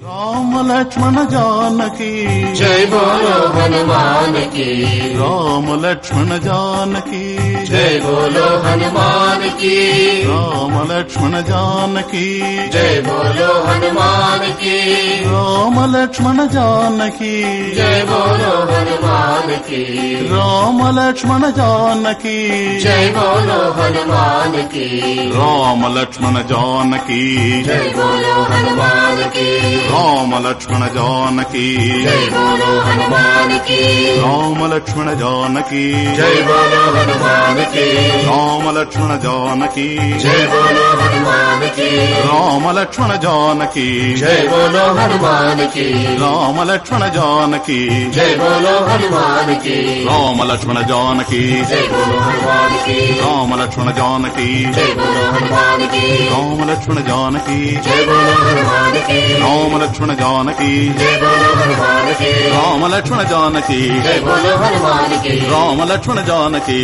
రామ లక్ష్మణ జానకి జయ బోలో హనుమాన్ కి రామ లక్ష్మణ జానకి జయ బోలో హనుమాన్ కి రామ లక్ష్మణ జానకి జయ బోలో హనుమాన్ కి రామ లక్ష్మణ జానకి జయ బోలో హనుమాన్ కి రామ లక్ష్మణ జానకి జయ బోలో హనుమాన్ కి రామ లక్ష్మణ జానకి జయ బోలో హనుమాన్ కి రామ లక్ష్మణ జానకి జై బోలో హనుమానికి రామ లక్ష్మణ జానకి జై బోలో హనుమానికి రామ లక్ష్మణ జానకి జై బోలో హనుమానికి రామ లక్ష్మణ జానకి జై బోలో హనుమానికి రామ లక్ష్మణ జానకి జై బోలో హనుమానికి రామ లక్ష్మణ జానకి జై బోలో హనుమానికి రామ లక్ష్మణ జానకి జై బోలో హనుమానికి రామ లక్ష్మణ జానకి జై బోలో హనుమానికి రామ लक्ष्मण जानकी राम लक्ष्मण जानकी राम लक्ष्मण जानकी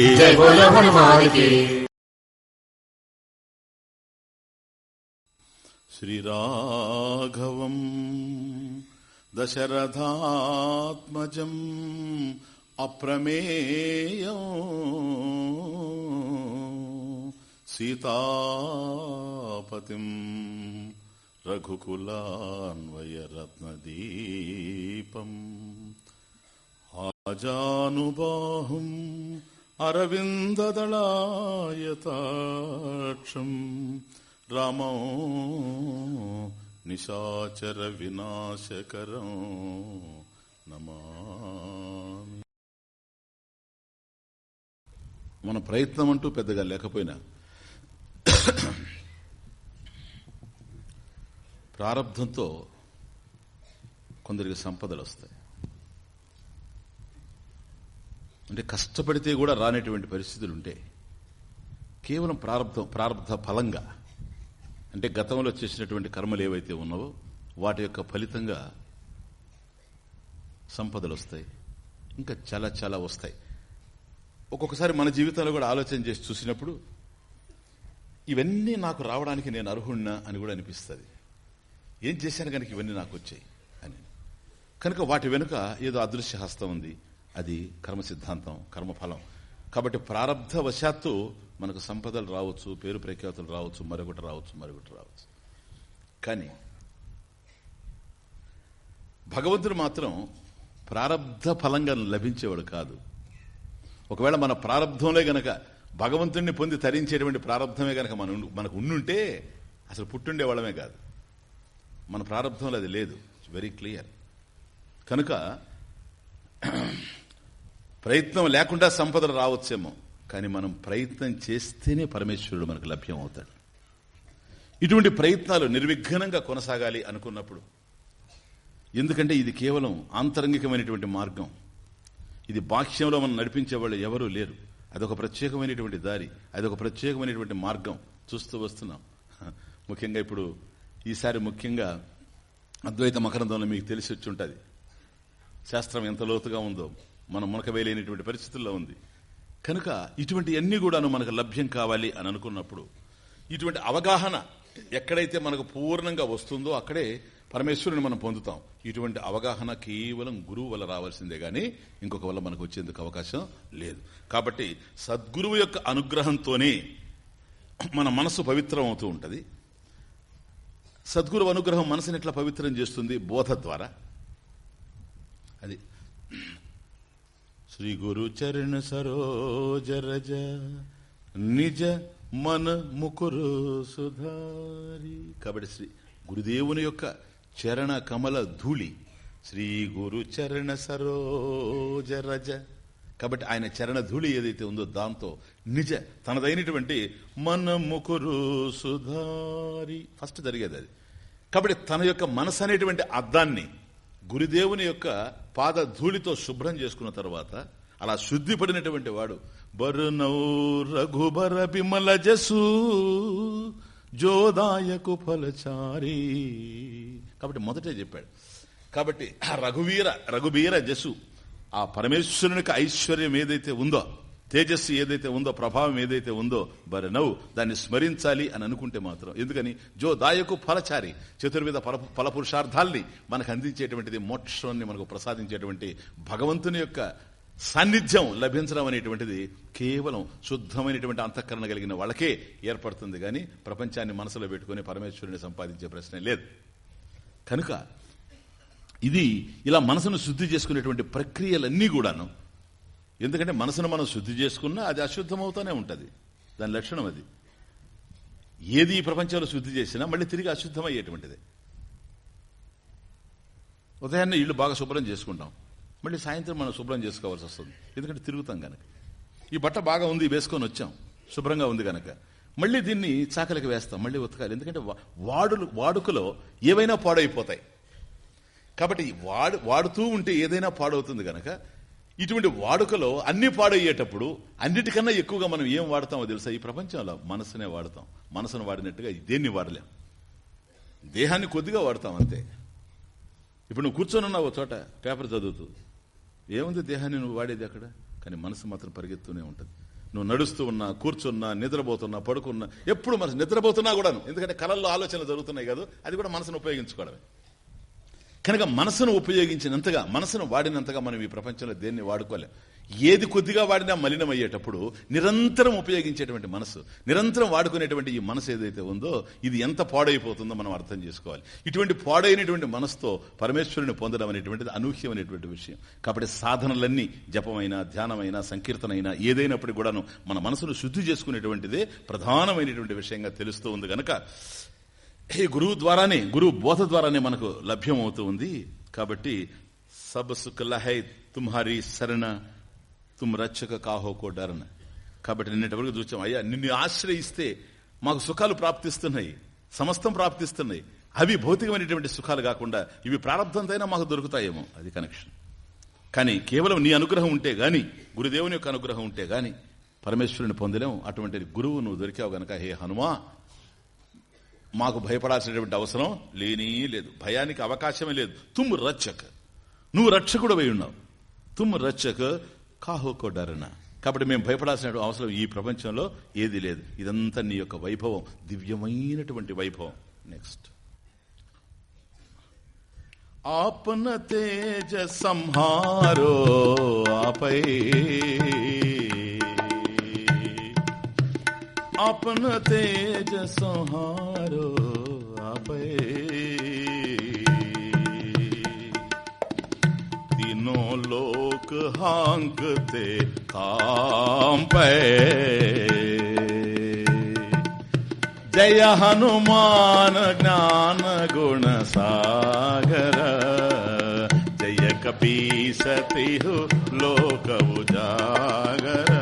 श्री श्रीराघवम् दशरथात्मजम् अप्रमेयो सीतापतिम् రఘుకులాన్వయరత్నదీపం ఆజానుబాహుం అరవిందదళాయతాక్షం రామో నిశాచర వినాశకరం నమామి మన ప్రయత్నం అంటూ పెద్దగా లేకపోయినా ప్రారంధంతో కొందరికి సంపదలు వస్తాయి. అంటే కష్టపడితే కూడా రానటువంటి పరిస్థితులు ఉంటాయి కేవలం ప్రారంధం ప్రారంధ ఫలంగా అంటే గతంలో చేసినటువంటి కర్మలు ఏవైతే ఉన్నావో వాటి యొక్క ఫలితంగా సంపదలు వస్తాయి. ఇంకా చాలా చాలా వస్తాయి. ఒక్కొక్కసారి మన జీవితంలో కూడా ఆలోచన చేసి చూసినప్పుడు ఇవన్నీ నాకు రావడానికి నేను అర్హుణ్ణా అని కూడా అనిపిస్తుంది. ఏం చేశాను కనుక ఇవన్నీ నాకు వచ్చాయి అని. కనుక వాటి వెనుక ఏదో అదృశ్య హస్తం ఉంది. అది కర్మ సిద్ధాంతం కర్మఫలం కాబట్టి ప్రారంధవశాత్తు మనకు సంపదలు రావచ్చు పేరు ప్రఖ్యాతులు రావచ్చు మరొకటి రావచ్చు మరొకటి రావచ్చు. కానీ భగవంతుడు మాత్రం ప్రారంధ ఫలంగా లభించేవాడు కాదు. ఒకవేళ మన ప్రారంధంలో గనక భగవంతుణ్ణి పొంది తరించేటువంటి ప్రారంధమే గనక మన మనకు ఉండుంటే అసలు పుట్టుండే వాళ్ళమే కాదు. మన ప్రారంభంలో అది లేదు. వెరీ క్లియర్ కనుక ప్రయత్నం లేకుండా సంపదలు రావచ్చేమో కానీ మనం ప్రయత్నం చేస్తేనే పరమేశ్వరుడు మనకు లభ్యం అవుతాడు ఇటువంటి ప్రయత్నాలు నిర్విఘ్నంగా కొనసాగాలి అనుకున్నప్పుడు ఎందుకంటే ఇది కేవలం ఆంతరంగికమైనటువంటి మార్గం. ఇది బాహ్యంలో మనం నడిపించే వాళ్ళు ఎవరూ లేరు. అదొక ప్రత్యేకమైనటువంటి దారి అదొక ప్రత్యేకమైనటువంటి మార్గం. చూస్తూ వస్తున్నాం. ముఖ్యంగా ఇప్పుడు ఈసారి ముఖ్యంగా అద్వైత మకరందంలో మీకు తెలిసి వచ్చి ఉంటుంది. శాస్త్రం ఎంత లోతుగా ఉందో మనం మునక వేయలేనిటువంటి పరిస్థితుల్లో ఉంది. కనుక ఇటువంటి అన్ని కూడాను మనకు లభ్యం కావాలి అని అనుకున్నప్పుడు ఇటువంటి అవగాహన ఎక్కడైతే మనకు పూర్ణంగా వస్తుందో అక్కడే పరమేశ్వరుని మనం పొందుతాం. ఇటువంటి అవగాహన కేవలం గురువు వల్ల రావాల్సిందే కానీ ఇంకొక వల్ల మనకు వచ్చేందుకు అవకాశం లేదు. కాబట్టి సద్గురువు యొక్క అనుగ్రహంతోనే మన మనసు పవిత్రం అవుతూ ఉంటుంది. సద్గురు అనుగ్రహం మనసుని ఎట్లా పవిత్రం చేస్తుంది? బోధ ద్వారా. అది. శ్రీ గురు చరణ సరోజ రజ నిజ మన ముకురు సుధారి. కాబట్టి శ్రీ గురుదేవుని యొక్క చరణ కమల ధూళి శ్రీ గురు చరణ సరోజ రజ కాబట్టి ఆయన చరణ ధూళి ఏదైతే ఉందో దాంతో నిజ తనదైనటువంటి మన ముకురు సుధారి. ఫస్ట్ జరిగేది అది. కాబట్టి తన యొక్క మనసు అనేటువంటి అద్దాన్ని గురుదేవుని యొక్క పాద ధూళితో శుభ్రం చేసుకున్న తర్వాత అలా శుద్ధిపడినటువంటి వాడు బరునౌ రఘుబర బిమల జసు జోదాయకు ఫలచారి. కాబట్టి మొదటే చెప్పాడు. కాబట్టి ఆ రఘువీర రఘువీర జసు ఆ పరమేశ్వరునికి ఐశ్వర్యం ఏదైతే ఉందో తేజస్సు ఏదైతే ఉందో ప్రభావం ఏదైతే ఉందో బరి నవ్వు దాన్ని స్మరించాలి అని అనుకుంటే మాత్రం. ఎందుకని? జో దాయకు ఫలచారి చతుర్విధ ఫల ఫల పురుషార్థాల్ని మనకు అందించేటువంటిది మోక్షాన్ని మనకు ప్రసాదించేటువంటి భగవంతుని యొక్క సాన్నిధ్యం లభించడం అనేటువంటిది కేవలం శుద్ధమైనటువంటి అంతఃకరణ కలిగిన వాళ్ళకే ఏర్పడుతుంది. కానీ ప్రపంచాన్ని మనసులో పెట్టుకుని పరమేశ్వరుని సంపాదించే ప్రశ్నే లేదు. కనుక ఇది ఇలా మనసును శుద్ధి చేసుకునేటువంటి ప్రక్రియలన్నీ కూడాను. ఎందుకంటే మనసును మనం శుద్ధి చేసుకున్నా అది అశుద్ధమవుతూనే ఉంటుంది. దాని లక్షణం అది. ఏది ఈ ప్రపంచంలో శుద్ధి చేసినా మళ్ళీ తిరిగి అశుద్ధమయ్యేటువంటిది. ఉదయాన్నే ఇల్లు బాగా శుభ్రం చేసుకుంటాం. మళ్ళీ సాయంత్రం మనం శుభ్రం చేసుకోవాల్సి వస్తుంది. ఎందుకంటే తిరుగుతాం కనుక ఈ బట్ట బాగా ఉంది వేసుకొని వచ్చాం. శుభ్రంగా ఉంది కనుక మళ్ళీ దీన్ని చాకలికి వేస్తాం మళ్ళీ ఉతకాలి. ఎందుకంటే వాడులు వాడుకలో ఏవైనా పాడైపోతాయి. కాబట్టి వాడు వాడుతూ ఉంటే ఏదైనా పాడవుతుంది గనక ఇటువంటి వాడుకలో అన్ని పాడయ్యేటప్పుడు అన్నిటికన్నా ఎక్కువగా మనం ఏం వాడతామో తెలుసా? ఈ ప్రపంచంలో మనసునే వాడతాం. మనసును వాడినట్టుగా దేన్ని వాడలేం. దేహాన్ని కొద్దిగా వాడతాం అంతే. ఇప్పుడు నువ్వు కూర్చొనున్నావు ఓ చోట పేపర్ చదువుతూ. ఏముంది దేహాన్ని నువ్వు వాడేది అక్కడ? కానీ మనసు మాత్రం పరిగెత్తూనే ఉంటుంది. నువ్వు నడుస్తూ ఉన్నా కూర్చున్నా నిద్రపోతున్నా పడుకున్నా ఎప్పుడు మనసు నిద్రపోతున్నా కూడాను. ఎందుకంటే కళల్లో ఆలోచనలు జరుగుతున్నాయి కదా అది కూడా మనసును ఉపయోగించుకోవడమే. కనుక మనసును ఉపయోగించినంతగా మనసును వాడినంతగా మనం ఈ ప్రపంచంలో దేన్ని వాడుకోలేం. ఏది కొద్దిగా వాడినా మలినమయ్యేటప్పుడు నిరంతరం ఉపయోగించేటువంటి మనసు నిరంతరం వాడుకునేటువంటి ఈ మనసు ఏదైతే ఉందో ఇది ఎంత పాడైపోతుందో మనం అర్థం చేసుకోవాలి. ఇటువంటి పాడైనటువంటి మనసుతో పరమేశ్వరుని పొందడం అనేటువంటిది అనూహ్యమైనటువంటి విషయం. కాబట్టి సాధనలన్నీ జపమైనా ధ్యానమైనా సంకీర్తనైనా ఏదైనప్పటికీ కూడాను మన మనసును శుద్ధి చేసుకునేటువంటిదే ప్రధానమైనటువంటి విషయంగా తెలుస్తూ ఉంది ఈ గురువు ద్వారానే గురువు బోధ ద్వారానే మనకు లభ్యం అవుతూ ఉంది. కాబట్టి సబ్ సుఖ లహై తుమ్హారి శరణ తుమ్ రచ్చక కాహో కో కాబట్టి నిన్నటి వరకు చూసాం అయ్యా నిన్ను ఆశ్రయిస్తే మాకు సుఖాలు ప్రాప్తిస్తున్నాయి సమస్తం ప్రాప్తిస్తున్నాయి. అవి భౌతికమైనటువంటి సుఖాలు కాకుండా ఇవి ప్రారంభంతైనా మాకు దొరుకుతాయేమో అది కనెక్షన్ కానీ కేవలం నీ అనుగ్రహం ఉంటే గాని గురుదేవుని యొక్క అనుగ్రహం ఉంటే గాని పరమేశ్వరుని పొందలేము. అటువంటి గురువు నువ్వు దొరికావు గనక హే హనుమా మాకు భయపడాల్సినటువంటి అవసరం లేనీ లేదు. భయానికి అవకాశమే లేదు. తుమ్ రచ్చక. నువ్వు రక్షకుడు అయి ఉన్నావు. తుమ్ రచ్చక కాహోకో డరన కాబట్టి మేము భయపడాల్సిన అవసరం ఈ ప్రపంచంలో ఏది లేదు. ఇదంతా నీ యొక్క వైభవం. దివ్యమైనటువంటి వైభవం. నెక్స్ట్ ఆపన తేజ సంహారో ఆపై अपन तेज संहारो आपे तीनों लोक हांगते काम पे जय हनुमान ज्ञान गुण सागर जय कपी सती लोक उजागर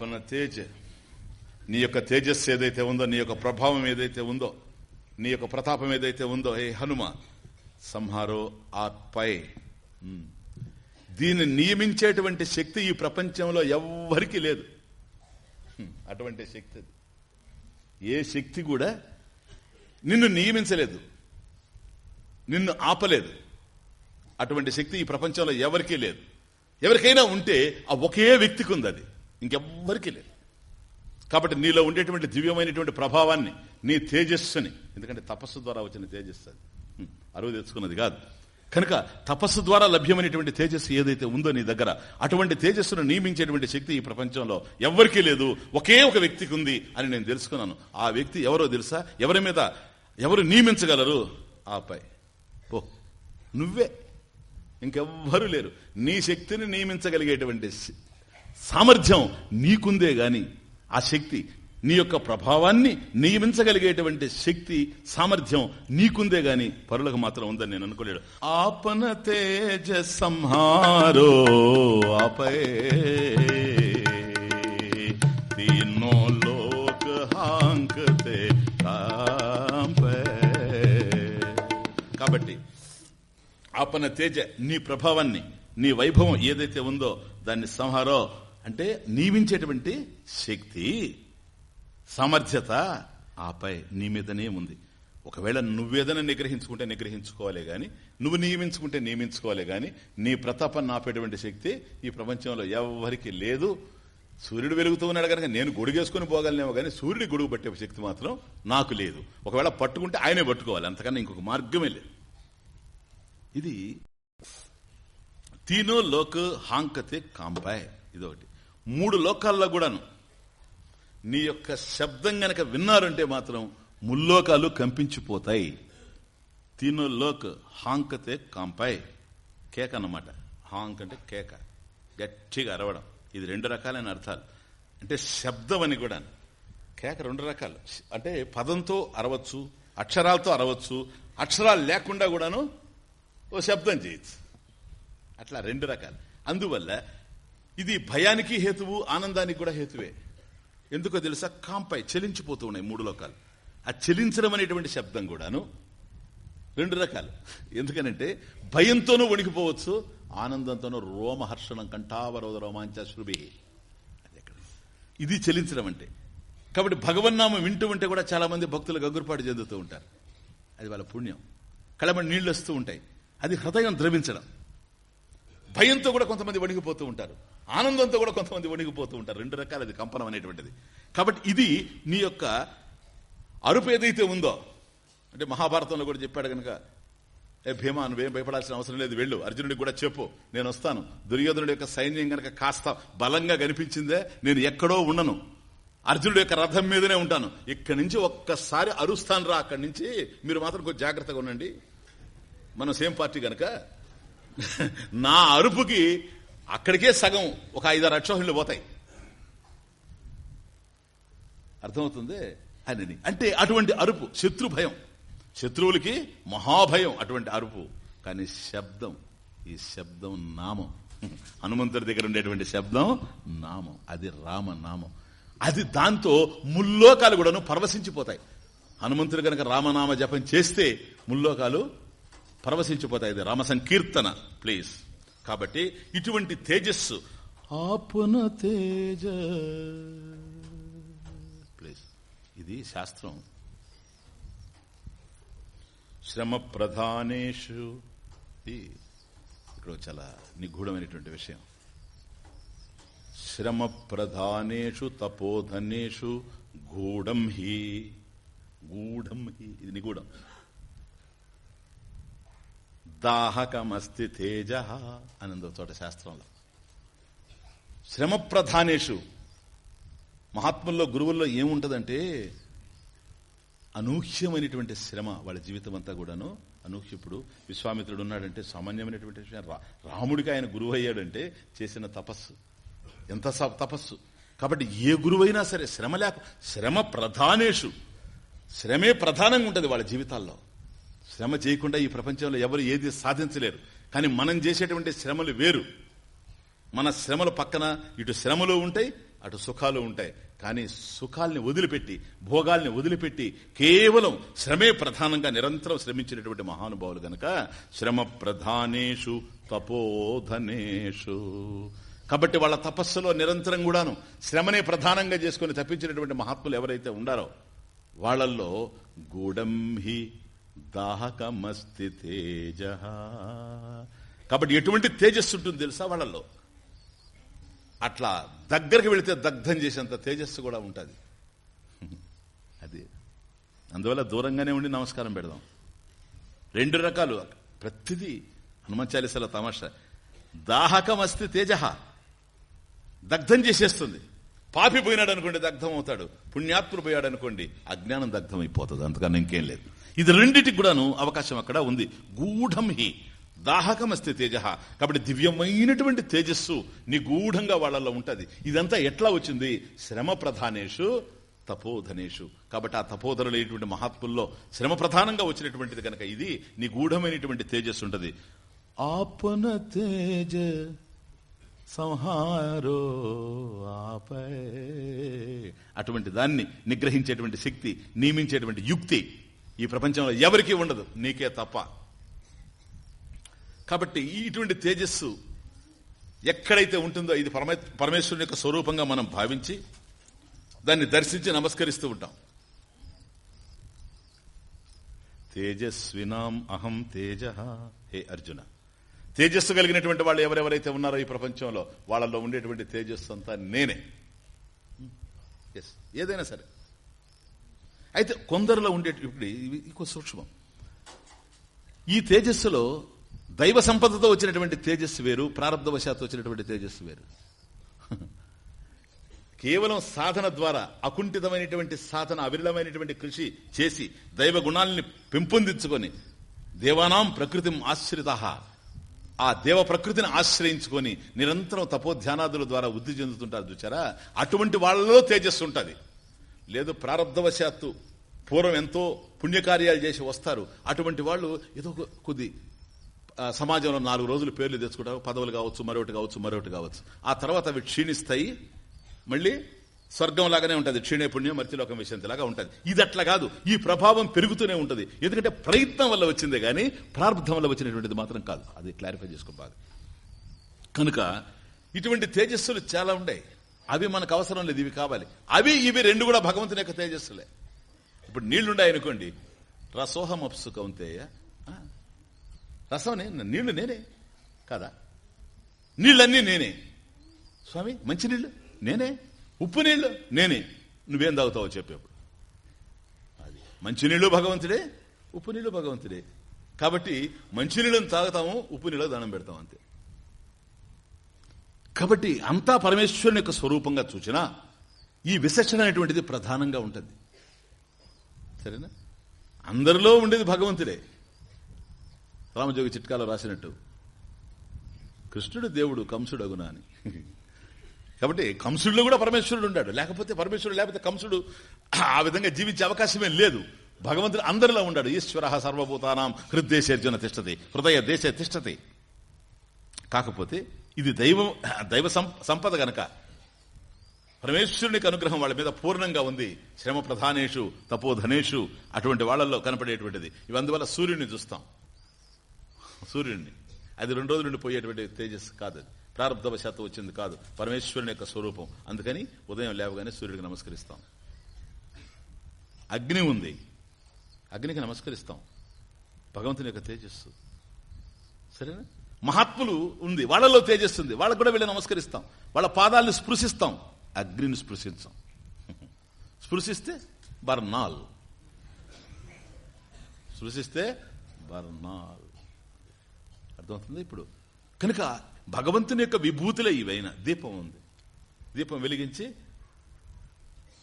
ఆపన తేజ నీ యొక్క తేజస్సు ఏదైతే ఉందో నీ యొక్క ప్రభావం ఏదైతే ఉందో నీ యొక్క ప్రతాపం ఏదైతే ఉందో హే హనుమ సంహారో ఆత్పై. దీన్ని నియమించేటువంటి శక్తి ఈ ప్రపంచంలో ఎవ్వరికీ లేదు. అటువంటి శక్తి ఏ శక్తి కూడా నిన్ను నియమించలేదు. నిన్ను ఆపలేదు. అటువంటి శక్తి ఈ ప్రపంచంలో ఎవరికీ లేదు. ఎవరికైనా ఉంటే ఆ ఒకే వ్యక్తికి ఉంది అది. ఇంకెవ్వరికీ లేదు. కాబట్టి నీలో ఉండేటువంటి దివ్యమైనటువంటి ప్రభావాన్ని నీ తేజస్సుని ఎందుకంటే తపస్సు ద్వారా వచ్చిన తేజస్సు అది. అరువు తెచ్చుకున్నది కాదు. కనుక తపస్సు ద్వారా లభ్యమైనటువంటి తేజస్సు ఏదైతే ఉందో నీ దగ్గర అటువంటి తేజస్సును నియమించేటువంటి శక్తి ఈ ప్రపంచంలో ఎవ్వరికీ లేదు. ఒకే ఒక వ్యక్తికి ఉంది అని నేను తెలుసుకున్నాను. ఆ వ్యక్తి ఎవరో తెలుసా? ఎవరి మీద ఎవరు నియమించగలరు? ఆపై పో నువ్వే. ఇంకెవ్వరూ లేరు. నీ శక్తిని నియమించగలిగేటువంటి సామర్థ్యం నీకుందే గాని ఆ శక్తి నీ యొక్క ప్రభావాన్ని నియమించగలిగేటువంటి శక్తి సామర్థ్యం నీకుందే గాని పరులకు మాత్రం ఉందని నేను అనుకోలేడు ఆపన తేజ సంహారో ఆపే. తీనో లోక హాంకతే కాబట్టి ఆపన తేజ నీ ప్రభావాన్ని నీ వైభవం ఏదైతే ఉందో దాన్ని సంహారో అంటే నియమించేటువంటి శక్తి సామర్థ్యత ఆపై నీ మీదనే ఉంది. ఒకవేళ నువ్వేదైనా నిగ్రహించుకుంటే నిగ్రహించుకోవాలే గాని నువ్వు నియమించుకుంటే నియమించుకోవాలే గాని నీ ప్రతాపాన్ని ఆపేటువంటి శక్తి ఈ ప్రపంచంలో ఎవరికి లేదు. సూర్యుడు వెలుగుతూ ఉన్నాడు కనుక నేను గొడుగేసుకుని పోగలనేమో కానీ సూర్యుడి గొడుగు పట్టే శక్తి మాత్రం నాకు లేదు. ఒకవేళ పట్టుకుంటే ఆయనే పట్టుకోవాలి. అంతకన్నా ఇంకొక మార్గమే లేదు. ఇది తీనో లోక్ హాంకతే కాంపాయ్. ఇదొకటి. మూడు లోకాల్లో కూడాను. నీ యొక్క శబ్దం గనక విన్నారంటే మాత్రం ముల్లోకాలు కంపించిపోతాయి. తినో లోక్ హాంకతే కాంపాయ్. కేక అన్నమాట. హాంక్ అంటే కేక. గట్టిగా అరవడం. ఇది రెండు రకాలైన అర్థాలు. అంటే శబ్దం అని కూడా కేక రెండు రకాలు. అంటే పదంతో అరవచ్చు అక్షరాలతో అరవచ్చు అక్షరాలు లేకుండా కూడాను ఓ శబ్దం చేయొచ్చు. అట్లా రెండు రకాలు. అందువల్ల ఇది భయానికి హేతువు ఆనందానికి కూడా హేతువే. ఎందుకో తెలుసా? కాంపై చెలించిపోతూ ఉన్నాయి మూడు లోకాలు. ఆ చెలించడం అనేటువంటి శబ్దం కూడాను రెండు రకాలు. ఎందుకనంటే భయంతోనూ వణికిపోవచ్చు ఆనందంతోనూ రోమహర్షణం కంఠావరోధ రోమాంచ శృభి. ఇది చెలించడం అంటే. కాబట్టి భగవన్నామం వింటూ ఉంటే కూడా చాలా మంది భక్తులు గగ్గురుపాటు చెందుతూ ఉంటారు. అది వాళ్ళ పుణ్యం. కళ్ళమని నీళ్ళు వస్తూ ఉంటాయి. అది హృదయం ద్రవించడం. భయంతో కూడా కొంతమంది వణిగిపోతూ ఉంటారు. ఆనందంతో కూడా కొంతమంది వణిగిపోతూ ఉంటారు. రెండు రకాల అది కంపనం అనేటువంటిది. కాబట్టి ఇది నీ యొక్క అరుపు ఏదైతే ఉందో అంటే మహాభారతంలో కూడా చెప్పాడు కనుక ఏ భీమా నువ్వేం భయపడాల్సిన అవసరం లేదు వెళ్ళు. అర్జునుడికి కూడా చెప్పు. నేను వస్తాను. దుర్యోధనుడి యొక్క సైన్యం గనక కాస్త బలంగా కనిపించిందే నేను ఎక్కడో ఉండను. అర్జునుడి యొక్క రథం మీదనే ఉంటాను. ఇక్కడి నుంచి ఒక్కసారి అరుస్తాను రా. అక్కడి నుంచి మీరు మాత్రం కొంచెం జాగ్రత్తగా ఉండండి. మనం సేమ్ పార్టీ గనక నా అరుపుకి అక్కడికే సగం ఒక ఐదారు అక్షోహిణులు పోతాయి. అర్థమవుతుంది? అని అంటే అటువంటి అరుపు శత్రు భయం. శత్రువులకి మహాభయం అటువంటి అరుపు. కానీ శబ్దం ఈ శబ్దం నామం. హనుమంతుడి దగ్గర ఉండేటువంటి శబ్దం నామం. అది రామ నామం. అది దాంతో ముల్లోకాలు కూడాను పరవశించిపోతాయి. హనుమంతుడు కనుక రామనామ జపం చేస్తే ముల్లోకాలు పరవశించిపోతాయి. ఇది రామ సంకీర్తన. ప్లీజ్. కాబట్టి ఇటువంటి తేజస్సు. ఆపున తేజ. ప్లీజ్. ఇది శాస్త్రం. శ్రమ ప్రధానేషు ఇక్కడ చాలా నిగూఢమైనటువంటి విషయం. శ్రమ ప్రధానేషు తపోధనేషు గూఢం హి. గూఢం హి. ఇది నిగూఢం. దాహకమస్తి తేజ అనందో చోట శాస్త్రంలో. శ్రమ ప్రధానేషు మహాత్ముల్లో గురువుల్లో ఏముంటదంటే అనూహ్యమైనటువంటి శ్రమ వాళ్ళ జీవితం అంతా కూడాను. అనూహ్యప్పుడు విశ్వామిత్రుడు ఉన్నాడంటే సామాన్యమైనటువంటి విషయం. రా- రాముడికి ఆయన గురువు అయ్యాడంటే చేసిన తపస్సు. ఎంత స- తపస్సు. కాబట్టి ఏ గురువైనా సరే శ్రమ లేక శ్రమ ప్రధానేషు. శ్రమే ప్రధానంగా ఉంటుంది వాళ్ళ జీవితాల్లో. శ్రమ చేయకుండా ఈ ప్రపంచంలో ఎవరు ఏది సాధించలేరు. కానీ మనం చేసేటువంటి శ్రమలు వేరు. మన శ్రమల పక్కన ఇటు శ్రమలు ఉంటాయి అటు సుఖాలు ఉంటాయి. కానీ సుఖాల్ని వదిలిపెట్టి భోగాల్ని వదిలిపెట్టి కేవలం శ్రమే ప్రధానంగా నిరంతరం శ్రమించినటువంటి మహానుభావులు గనక శ్రమ ప్రధానేషు తపోధనేషు. కాబట్టి వాళ్ళ తపస్సులో నిరంతరం కూడాను శ్రమనే ప్రధానంగా చేసుకుని తప్పించినటువంటి మహాత్ములు ఎవరైతే ఉండారో వాళ్ళల్లో గూఢం హి దాహకమస్తి తేజ. కాబట్టి ఎటువంటి తేజస్సు ఉంటుంది తెలుసా వాళ్ళల్లో? అట్లా దగ్గరికి వెళితే దగ్ధం చేసేంత తేజస్సు కూడా ఉంటుంది. అది. అందువల్ల దూరంగానే ఉండి నమస్కారం పెడదాం. రెండు రకాలు. ప్రతిదీ హనుమాన్ చాలీసాల తమాషా. దాహకం అస్తి తేజ. దగ్ధం చేసేస్తుంది. పాపి పోయినాడు అనుకోండి దగ్ధం అవుతాడు. పుణ్యాత్ముడు పోయాడు అనుకోండి అజ్ఞానం దగ్ధం అయిపోతుంది అంతకన్నా ఇంకేం లేదు. ఇది రెండిటికి కూడాను అవకాశం అక్కడ ఉంది. గూఢం హి. దాహకమస్తి తేజ. కాబట్టి దివ్యమైనటువంటి తేజస్సు నిగూఢంగా వాళ్ళల్లో ఉంటుంది. ఇదంతా ఎట్లా వచ్చింది? శ్రమ ప్రధానేషు తపోధనేషు. కాబట్టి ఆ తపోధనులైనటువంటి మహాత్ముల్లో శ్రమ ప్రధానంగా వచ్చినటువంటిది కనుక ఇది నిగూఢమైనటువంటి తేజస్సు ఉంటుంది. ఆపన తేజ సంహారో ఆపే. అటువంటి దాన్ని నిగ్రహించేటువంటి శక్తి నియమించేటువంటి యుక్తి ఈ ప్రపంచంలో ఎవరికీ ఉండదు. నీకే తప్ప. కాబట్టి ఈ ఇటువంటి తేజస్సు ఎక్కడైతే ఉంటుందో ఇది పరమే పరమేశ్వరుని యొక్క స్వరూపంగా మనం భావించి దాన్ని దర్శించి నమస్కరిస్తూ ఉంటాం. తేజస్వినాం అహం తేజ. హే అర్జున. తేజస్సు కలిగినటువంటి వాళ్ళు ఎవరెవరైతే ఉన్నారో ఈ ప్రపంచంలో వాళ్ళలో ఉండేటువంటి తేజస్సు అంతా నేనే. Hmm. ఎస్ ఏదైనా సరే. అయితే కొందరిలో ఉండే ఇప్పుడు ఇవి ఇంకో సూక్ష్మం. ఈ తేజస్సులో దైవ సంపదతో వచ్చినటువంటి తేజస్సు వేరు ప్రారంధవశాత్తు వచ్చినటువంటి తేజస్సు వేరు. కేవలం సాధన ద్వారా అకుంఠితమైనటువంటి సాధన అవిరళమైనటువంటి కృషి చేసి దైవ గుణాలని పెంపొందించుకొని దేవానాం ప్రకృతి ఆశ్రిత. ఆ దేవ ప్రకృతిని ఆశ్రయించుకొని నిరంతరం తపోధ్యానాదుల ద్వారా వృద్ధి చెందుతుంటారు చూచారా? అటువంటి వాళ్ళలో తేజస్సు ఉంటుంది. లేదు ప్రారంధవశాత్తు పూర్వం ఎంతో పుణ్యకార్యాలు చేసి వస్తారు. అటువంటి వాళ్ళు ఏదో కొద్ది ఆ, సమాజంలో నాలుగు రోజులు పేర్లు తెచ్చుకుంటారు. పదవులు కావచ్చు మరొకటి కావచ్చు మరొకటి కావచ్చు. ఆ తర్వాత అవి క్షీణిస్తాయి. మళ్ళీ స్వర్గం లాగానే ఉంటుంది. క్షీణే పుణ్యం మర్చిలోకం విషయంతిలాగా ఉంటుంది. ఇది అట్లా కాదు. ఈ ప్రభావం పెరుగుతూనే ఉంటుంది. ఎందుకంటే ప్రయత్నం వల్ల వచ్చిందే కానీ ప్రారంధం వల్ల వచ్చినటువంటిది మాత్రం కాదు. అది క్లారిఫై చేసుకో కనుక ఇటువంటి తేజస్సులు చాలా ఉన్నాయి అవి మనకు అవసరం లేదు ఇవి కావాలి. అవి ఇవి రెండు కూడా భగవంతుని యొక్క తేజస్సులే. ఇప్పుడు నీళ్ళున్నాయి అనుకోండి. రసోహం అప్సు కౌంతేయ రసం నీళ్ళు నేనే కదా? నీళ్ళన్నీ నేనే. స్వామి మంచినీళ్ళు నేనే. ఉప్పు నీళ్ళు? నేనే. నువ్వేం తాగుతావో చెప్పేప్పుడు అది. మంచినీళ్ళు భగవంతుడే ఉప్పు నీళ్ళు భగవంతుడే. కాబట్టి మంచినీళ్ళని తాగుతాము ఉప్పు నీళ్ళు దానం పెడతాం అంతే. కాబట్టి అంతా పరమేశ్వరుని యొక్క స్వరూపంగా చూచినా ఈ విశేషణ అనేటువంటిది ప్రధానంగా ఉంటుంది. సరేనా? అందరిలో ఉండేది భగవంతుడే. రామజోగి చిట్కాలో రాసినట్టు కృష్ణుడు దేవుడు కంసుడు అగునా అని. కాబట్టి కంసుడిలో కూడా పరమేశ్వరుడు ఉన్నాడు. లేకపోతే పరమేశ్వరుడు లేకపోతే కంసుడు ఆ విధంగా జీవించే అవకాశమే లేదు. భగవంతుడు అందరిలో ఉన్నాడు. ఈశ్వర సర్వభూతానాం హృదయశర్జున తిష్టతి హృదయ దేశ తిష్టతి. కాకపోతే ఇది దైవం దైవ సంపద గనక. పరమేశ్వరునికి అనుగ్రహం వాళ్ళ మీద పూర్ణంగా ఉంది. శ్రమ ప్రధానేషు తపోధనేషు అటువంటి వాళ్ళల్లో కనపడేటువంటిది. ఇవి అందువల్ల సూర్యుడిని చూస్తాం. సూర్యుడిని. అది రెండు రోజుల నుండి పోయేటువంటి తేజస్సు కాదు. అది ప్రారంభవశాత్తు వచ్చింది కాదు. పరమేశ్వరుని యొక్క స్వరూపం. అందుకని ఉదయం లేవగానే సూర్యుడికి నమస్కరిస్తాం. అగ్ని ఉంది. అగ్నికి నమస్కరిస్తాం. భగవంతుని యొక్క తేజస్సు. సరేనా? మహాత్ములు ఉంది వాళ్ళలో తేజస్సుంది వాళ్ళకు కూడా వెళ్ళి నమస్కరిస్తాం. వాళ్ళ పాదాలను స్పృశిస్తాం. అగ్నిని స్పృశించాం. స్పృశిస్తే బర్నాల్. స్పృశిస్తే బర్నాల్. అర్థమవుతుంది ఇప్పుడు? కనుక భగవంతుని యొక్క విభూతులే ఇవైనా దీపం ఉంది. దీపం వెలిగించి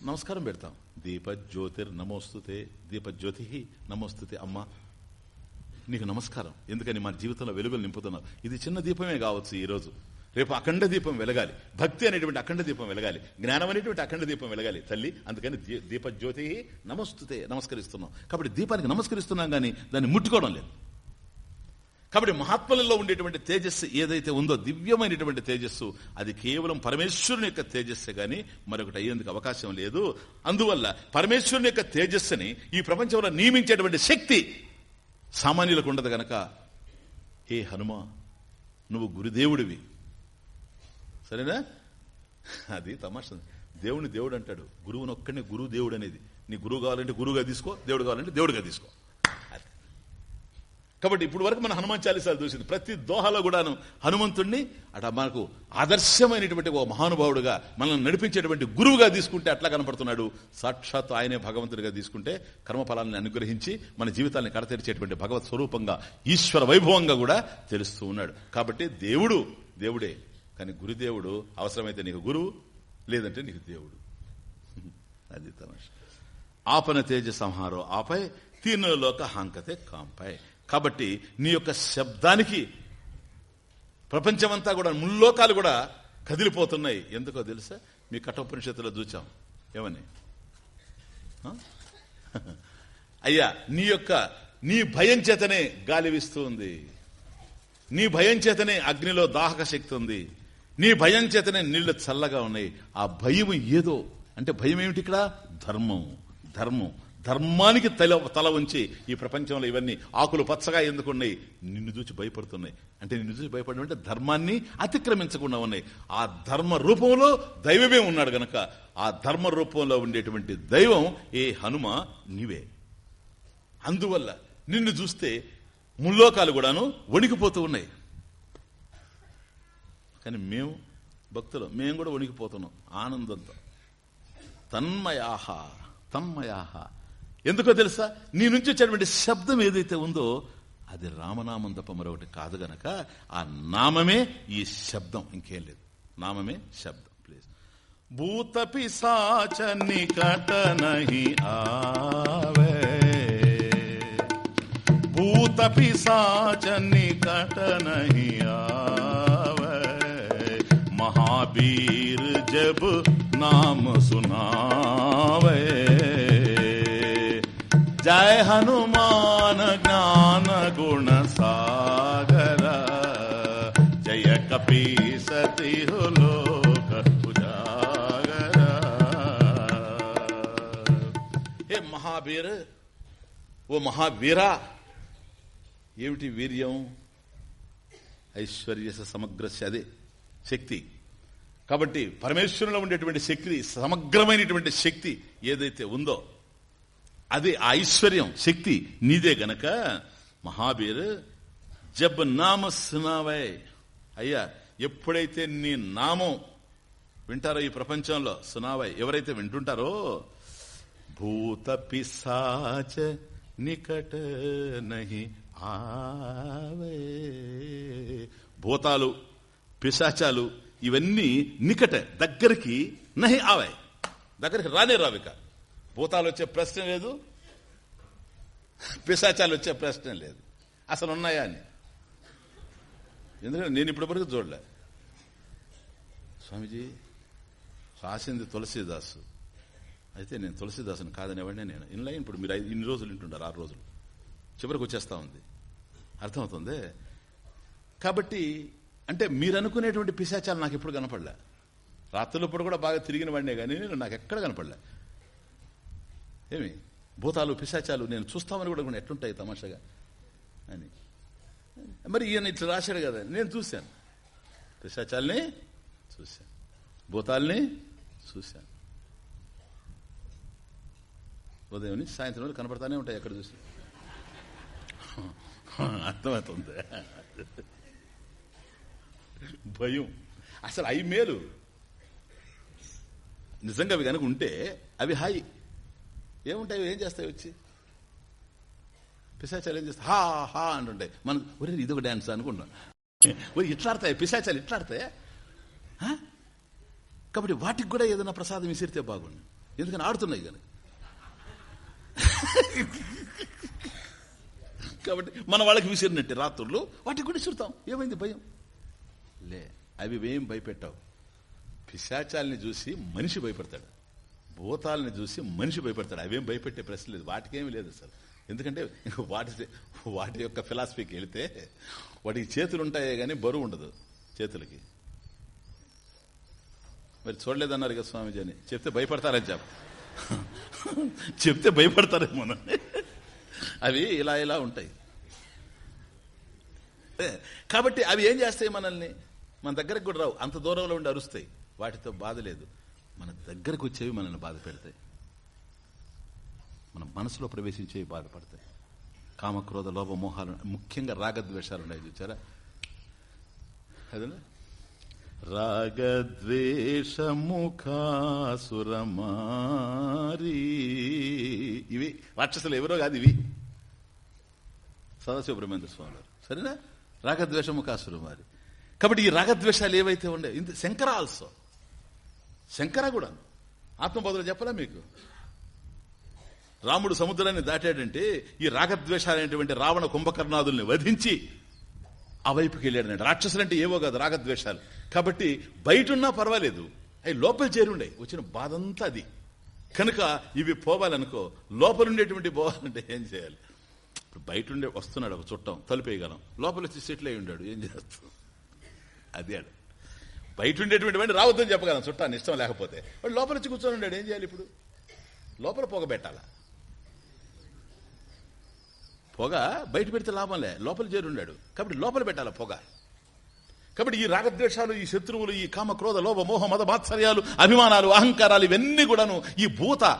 నమస్కారం పెడతాం. దీప జ్యోతిర్ నమోస్తుతే దీప జ్యోతి నమోస్తుతే అమ్మ నీకు నమస్కారం. ఎందుకని మన జీవితంలో వెలుగులు నింపుతున్నావు? ఇది చిన్న దీపమే కావచ్చు ఈరోజు. రేపు అఖండ దీపం వెలగాలి. భక్తి అనేటువంటి అఖండ దీపం వెలగాలి. జ్ఞానం అనేటువంటి అఖండ దీపం వెలగాలి. తల్లి అందుకని దీపజ్యోతి దీప జ్యోతి నమస్తుతే నమస్కరిస్తున్నాం. కాబట్టి దీపానికి నమస్కరిస్తున్నాం కానీ దాన్ని ముట్టుకోవడం లేదు. కాబట్టి మహాత్ములలో ఉండేటువంటి తేజస్సు ఏదైతే ఉందో దివ్యమైనటువంటి తేజస్సు అది కేవలం పరమేశ్వరుని యొక్క తేజస్సు గాని మరొకటి అయ్యేందుకు అవకాశం లేదు. అందువల్ల పరమేశ్వరుని యొక్క తేజస్సుని ఈ ప్రపంచంలో నియమించేటువంటి శక్తి సామాన్యులకు ఉండదు గనక ఏ హనుమ నువ్వు గురుదేవుడివి. సరేనా? అది తమాష. దేవుని దేవుడు అంటాడు గురువుని ఒక్కడిని గురువు దేవుడు అనేది నీ గురువు కావాలంటే గురువుగా తీసుకో దేవుడు కావాలంటే దేవుడిగా తీసుకో. కాబట్టి ఇప్పుడు వరకు మన హనుమాన్ చాలీసాలు చూసింది. ప్రతి దోహలో కూడాను హనుమంతుణ్ణి అట మనకు ఆదర్శమైనటువంటి ఓ మహానుభావుడుగా మనల్ని నడిపించేటువంటి గురువుగా తీసుకుంటే అట్లా కనపడుతున్నాడు. సాక్షాత్ ఆయనే భగవంతుడిగా తీసుకుంటే కర్మఫలాన్ని అనుగ్రహించి మన జీవితాన్ని కడతెరిచేటువంటి భగవత్ స్వరూపంగా ఈశ్వర వైభవంగా కూడా తెలుస్తూ ఉన్నాడు. కాబట్టి దేవుడు దేవుడే. కానీ గురుదేవుడు అవసరమైతే నీకు గురువు లేదంటే నీకు దేవుడు. అది తమాష. ఆపన తేజ సంహారో ఆపై తీర్ణలోక హాంకతే కాంపై. కాబట్టి నీ యొక్క శబ్దానికి ప్రపంచమంతా కూడా ముల్లోకాలు కూడా కదిలిపోతున్నాయి. ఎందుకో తెలుసా? మీ కఠోపనిషత్తులో చూచాం. ఏమని? అయ్యా నీ యొక్క నీ భయం చేతనే గాలి వీస్తూ ఉంది నీ భయం చేతనే అగ్నిలో దాహక శక్తి ఉంది. నీ భయం చేతనే నీళ్ళు చల్లగా ఉన్నాయి. ఆ భయం ఏదో. అంటే భయం ఏమిటి ఇక్కడ? ధర్మం ధర్మం ధర్మానికి తల తల ఉంచి ఈ ప్రపంచంలో ఇవన్నీ ఆకులు పచ్చగా ఎందుకున్నాయి? నిన్ను చూసి భయపడుతున్నాయి. అంటే నిన్ను చూసి భయపడడం అంటే ధర్మాన్ని అతిక్రమించకుండా ఉన్నాయి. ఆ ధర్మ రూపంలో దైవమే ఉన్నాడు గనక ఆ ధర్మ రూపంలో ఉండేటువంటి దైవం ఏ హనుమ నీవే. అందువల్ల నిన్ను చూస్తే ముల్లోకాలు కూడాను వణికిపోతూ ఉన్నాయి. కానీ మేము భక్తులు మేము కూడా వణికిపోతున్నాం ఆనందంతో. తన్మయాహ తన్మయాహ. ఎందుకో తెలుసా? నీ నుంచి వచ్చేటువంటి శబ్దం ఏదైతే ఉందో అది రామనామం తప్ప మరొకటి కాదు గనక ఆ నామమే ఈ శబ్దం. ఇంకేం లేదు. నామమే శబ్దం. ప్లీజ్. భూతపి సాచ కటనహి నహి ఆవే. భూతపి సాచ నికట మహావీర్ జబ్ నామ సునావే. జయ హనుమాన జ్ఞాన గుణ సాగర జయ కపీసతి లోక హే మహావీర ఓ మహావీరా ఏమిటి వీర్యం? ఐశ్వర్య సమగ్రస్య అదే శక్తి. కాబట్టి పరమేశ్వరులో ఉండేటువంటి శక్తి సమగ్రమైనటువంటి శక్తి ఏదైతే ఉందో అది ఐశ్వర్యం శక్తి. నీదే గనక మహాబీర్ జబ్ నామ సునావై. అయ్యా ఎప్పుడైతే నీ నామం వింటారో ఈ ప్రపంచంలో సునావై ఎవరైతే వింటుంటారో భూత పిశాచ నికట నహి ఆవే. భూతాలు పిశాచాలు ఇవన్నీ నికట దగ్గరికి నహి ఆవాయి దగ్గరికి రానే రావిక. భూతాలు వచ్చే ప్రశ్న లేదు. పిశాచాలు వచ్చే ప్రశ్న లేదు. అసలు ఉన్నాయా అని. ఎందుకంటే నేను ఇప్పటి వరకు చూడలే. స్వామీజీ రాసింది తులసీదాసు. అయితే నేను తులసిదాసుని కాదనేవాడినే నేను? ఇన్లై ఇప్పుడు మీరు ఇన్ని రోజులు వింటుండారు ఆరు రోజులు. చివరికి వచ్చేస్తా ఉంది. అర్థమవుతుంది? కాబట్టి అంటే మీరు అనుకునేటువంటి పిశాచాలు నాకు ఎప్పుడు కనపడలే. రాత్రులప్పుడు కూడా బాగా తిరిగిన వాడినే కానీ నేను నాకు ఎక్కడ కనపడలే. ఏమి? భూతాలు పిశాచాలు నేను చూస్తామని కూడా కొన్ని ఎట్లుంటాయి తమాషగా? అని. మరి ఈయన ఇట్లా రాశాడు కదా నేను చూశాను. పిశాచాల్ని చూశాను. భూతాల్ని చూశాను. ఉదయం సాయంత్రం వరకు కనపడతానే ఉంటాయి ఎక్కడ చూసి అర్థమవుతుంది. భయం. అసలు అవి మేలు. నిజంగా అవి కనుక ఉంటే అవి హాయి. ఏముంటాయి? ఏం చేస్తాయి వచ్చి? పిశాచాలు ఏం చేస్తాయి? హా హా అంటుంటాయి. మనం ఒరే ఇది ఒక డాన్స్ అనుకున్నాం ఒరే ఇట్లాడతాయి? పిశాచాలు ఇట్లాడతాయి? ఆ? కాబట్టి వాటికి కూడా ఏదైనా ప్రసాదం విసిరితే బాగుండు. ఎందుకని? ఆడుతున్నాయి కానీ కాబట్టి మన వాళ్ళకి విసిరినట్టే రాత్రులు. వాటికి కూడా విసురుతాం ఏమైంది భయం? లే అవి ఏం భయపెట్టావు? పిశాచాల్ని చూసి మనిషి భయపడతాడు. భూతాలని చూసి మనిషి భయపడతాడు. అవేం భయపెట్టే ప్రశ్న లేదు. వాటికేమీ లేదు అసలు. ఎందుకంటే వాటి వాటి యొక్క ఫిలాసఫీకి వెళితే వాటికి చేతులు ఉంటాయే కానీ బరువు ఉండదు చేతులకి. మరి చూడలేదన్నారు కదా స్వామీజీ అని. చెప్తే భయపడతారని చెప్ప చెప్తే భయపడతారేమో అవి ఇలా ఇలా ఉంటాయి. కాబట్టి అవి ఏం చేస్తాయి మనల్ని? మన దగ్గరకు కూడా రావు. అంత దూరంలో ఉండి అరుస్తాయి. వాటితో బాధ లేదు. మన దగ్గరకు వచ్చేవి మనల్ని బాధ పెడతాయి. మన మనసులో ప్రవేశించేవి బాధపడతాయి కామక్రోధ లోభ మోహాలు ముఖ్యంగా రాగద్వేషాలు ఉన్నాయి చూచారా? అదేనా రాగద్వేషముఖాసురమారి. ఇవి రాక్షసులు ఎవరో కాదు ఇవి. సదాశివబ్రహ్మేంద్ర స్వామి గారు సరేనా? రాగద్వేషముఖాసురమారి. కాబట్టి ఈ రాగద్వేషాలు ఏవైతే ఉండే ఇంత శంకర ఆల్సో. శంకర కూడా ఆత్మబోధలు చెప్పలా మీకు? రాముడు సముద్రాన్ని దాటాడంటే ఈ రాగద్వేషాలైనటువంటి రావణ కుంభకర్ణాదుల్ని వధించి ఆ వైపుకి వెళ్ళాడు రాక్షసులంటే ఏవో కాదు రాగద్వేషాలు. కాబట్టి బయట ఉన్నా పర్వాలేదు. అవి లోపల చేరుండే వచ్చిన బాధంతా అది. కనుక ఇవి పోవాలనుకో లోపల ఉండేటువంటి పోవాలంటే ఏం చేయాలి? ఇప్పుడు బయట ఉండే వస్తున్నాడు ఒక చుట్టం తలుపేయగలం. లోపల వచ్చి సెటిల్ అయి ఉండాడు ఏం చేస్తాం? అది ఆడు. బయట ఉండేటువంటి వాడిని రావద్దని చెప్పగలను. చుట్టాన్ని ఇష్టం లేకపోతే. వాడు లోపల వచ్చి కూర్చొని ఉన్నాడు. ఏం చేయాలి ఇప్పుడు? లోపల పొగ పెట్టాలా? పొగ బయట పెడితే లాభంలే లోపల చేరుండాడు కాబట్టి లోపల పెట్టాల పొగ? కాబట్టి ఈ రాగద్వేషాలు ఈ శత్రువులు ఈ కామ క్రోధ లోభ మోహ మత మాత్సర్యాలు అభిమానాలు అహంకారాలు ఇవన్నీ కూడాను ఈ భూత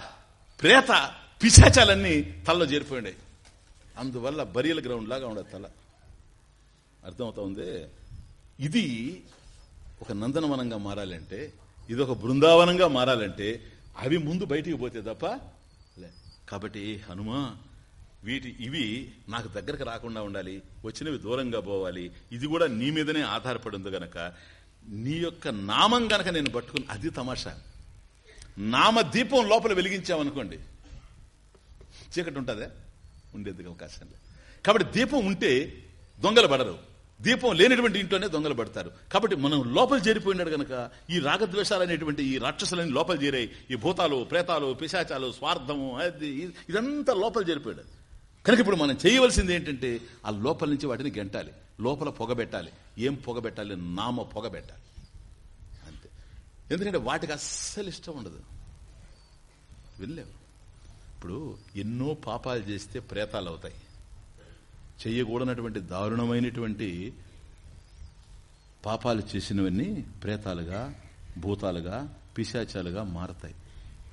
ప్రేత పిశాచాలన్నీ తలలో చేరిపోయిండాయి అందువల్ల బరియల గ్రౌండ్ లాగా ఉండదు తల. అర్థమవుతోంది ఇది ఒక నందనవనంగా మారాలంటే ఇది ఒక బృందావనంగా మారాలంటే అవి ముందు బయటికి పోతే తప్ప లే. కాబట్టి హనుమా వీటి ఇవి నాకు దగ్గరకు రాకుండా ఉండాలి వచ్చినవి దూరంగా పోవాలి ఇది కూడా నీ మీదనే ఆధారపడి ఉంది గనక నీ యొక్క నామం గనక నేను పట్టుకుని అది తమాషా. నామ దీపం లోపల వెలిగించామనుకోండి చీకటి ఉంటుందా? ఉండేది అవకాశం లేదు. కాబట్టి దీపం ఉంటే దొంగలు పడరు. దీపం లేనటువంటి ఇంట్లోనే దొంగలు పడతారు. కాబట్టి మనం లోపల చేరిపోయినాడు గనక ఈ రాగద్వేషాలు అనేటువంటి ఈ రాక్షసులని లోపల చేరాయి ఈ భూతాలు ప్రేతాలు పిశాచాలు స్వార్థము అది ఇదంతా లోపల చేరిపోయాడు. కనుక ఇప్పుడు మనం చేయవలసింది ఏంటంటే ఆ లోపల నుంచి వాటిని గెంటాలి. లోపల పొగబెట్టాలి ఏం పొగబెట్టాలి నామ పొగబెట్టాలి అంతే. ఎందుకంటే వాటికి అస్సలు ఇష్టం ఉండదు. వెళ్ళలేవు ఇప్పుడు ఎన్నో పాపాలు చేస్తే ప్రేతాలు అవుతాయి. చెయ్యకూడనటువంటి దారుణమైనటువంటి పాపాలు చేసినవన్నీ ప్రేతాలుగా భూతాలుగా పిశాచాలుగా మారతాయి.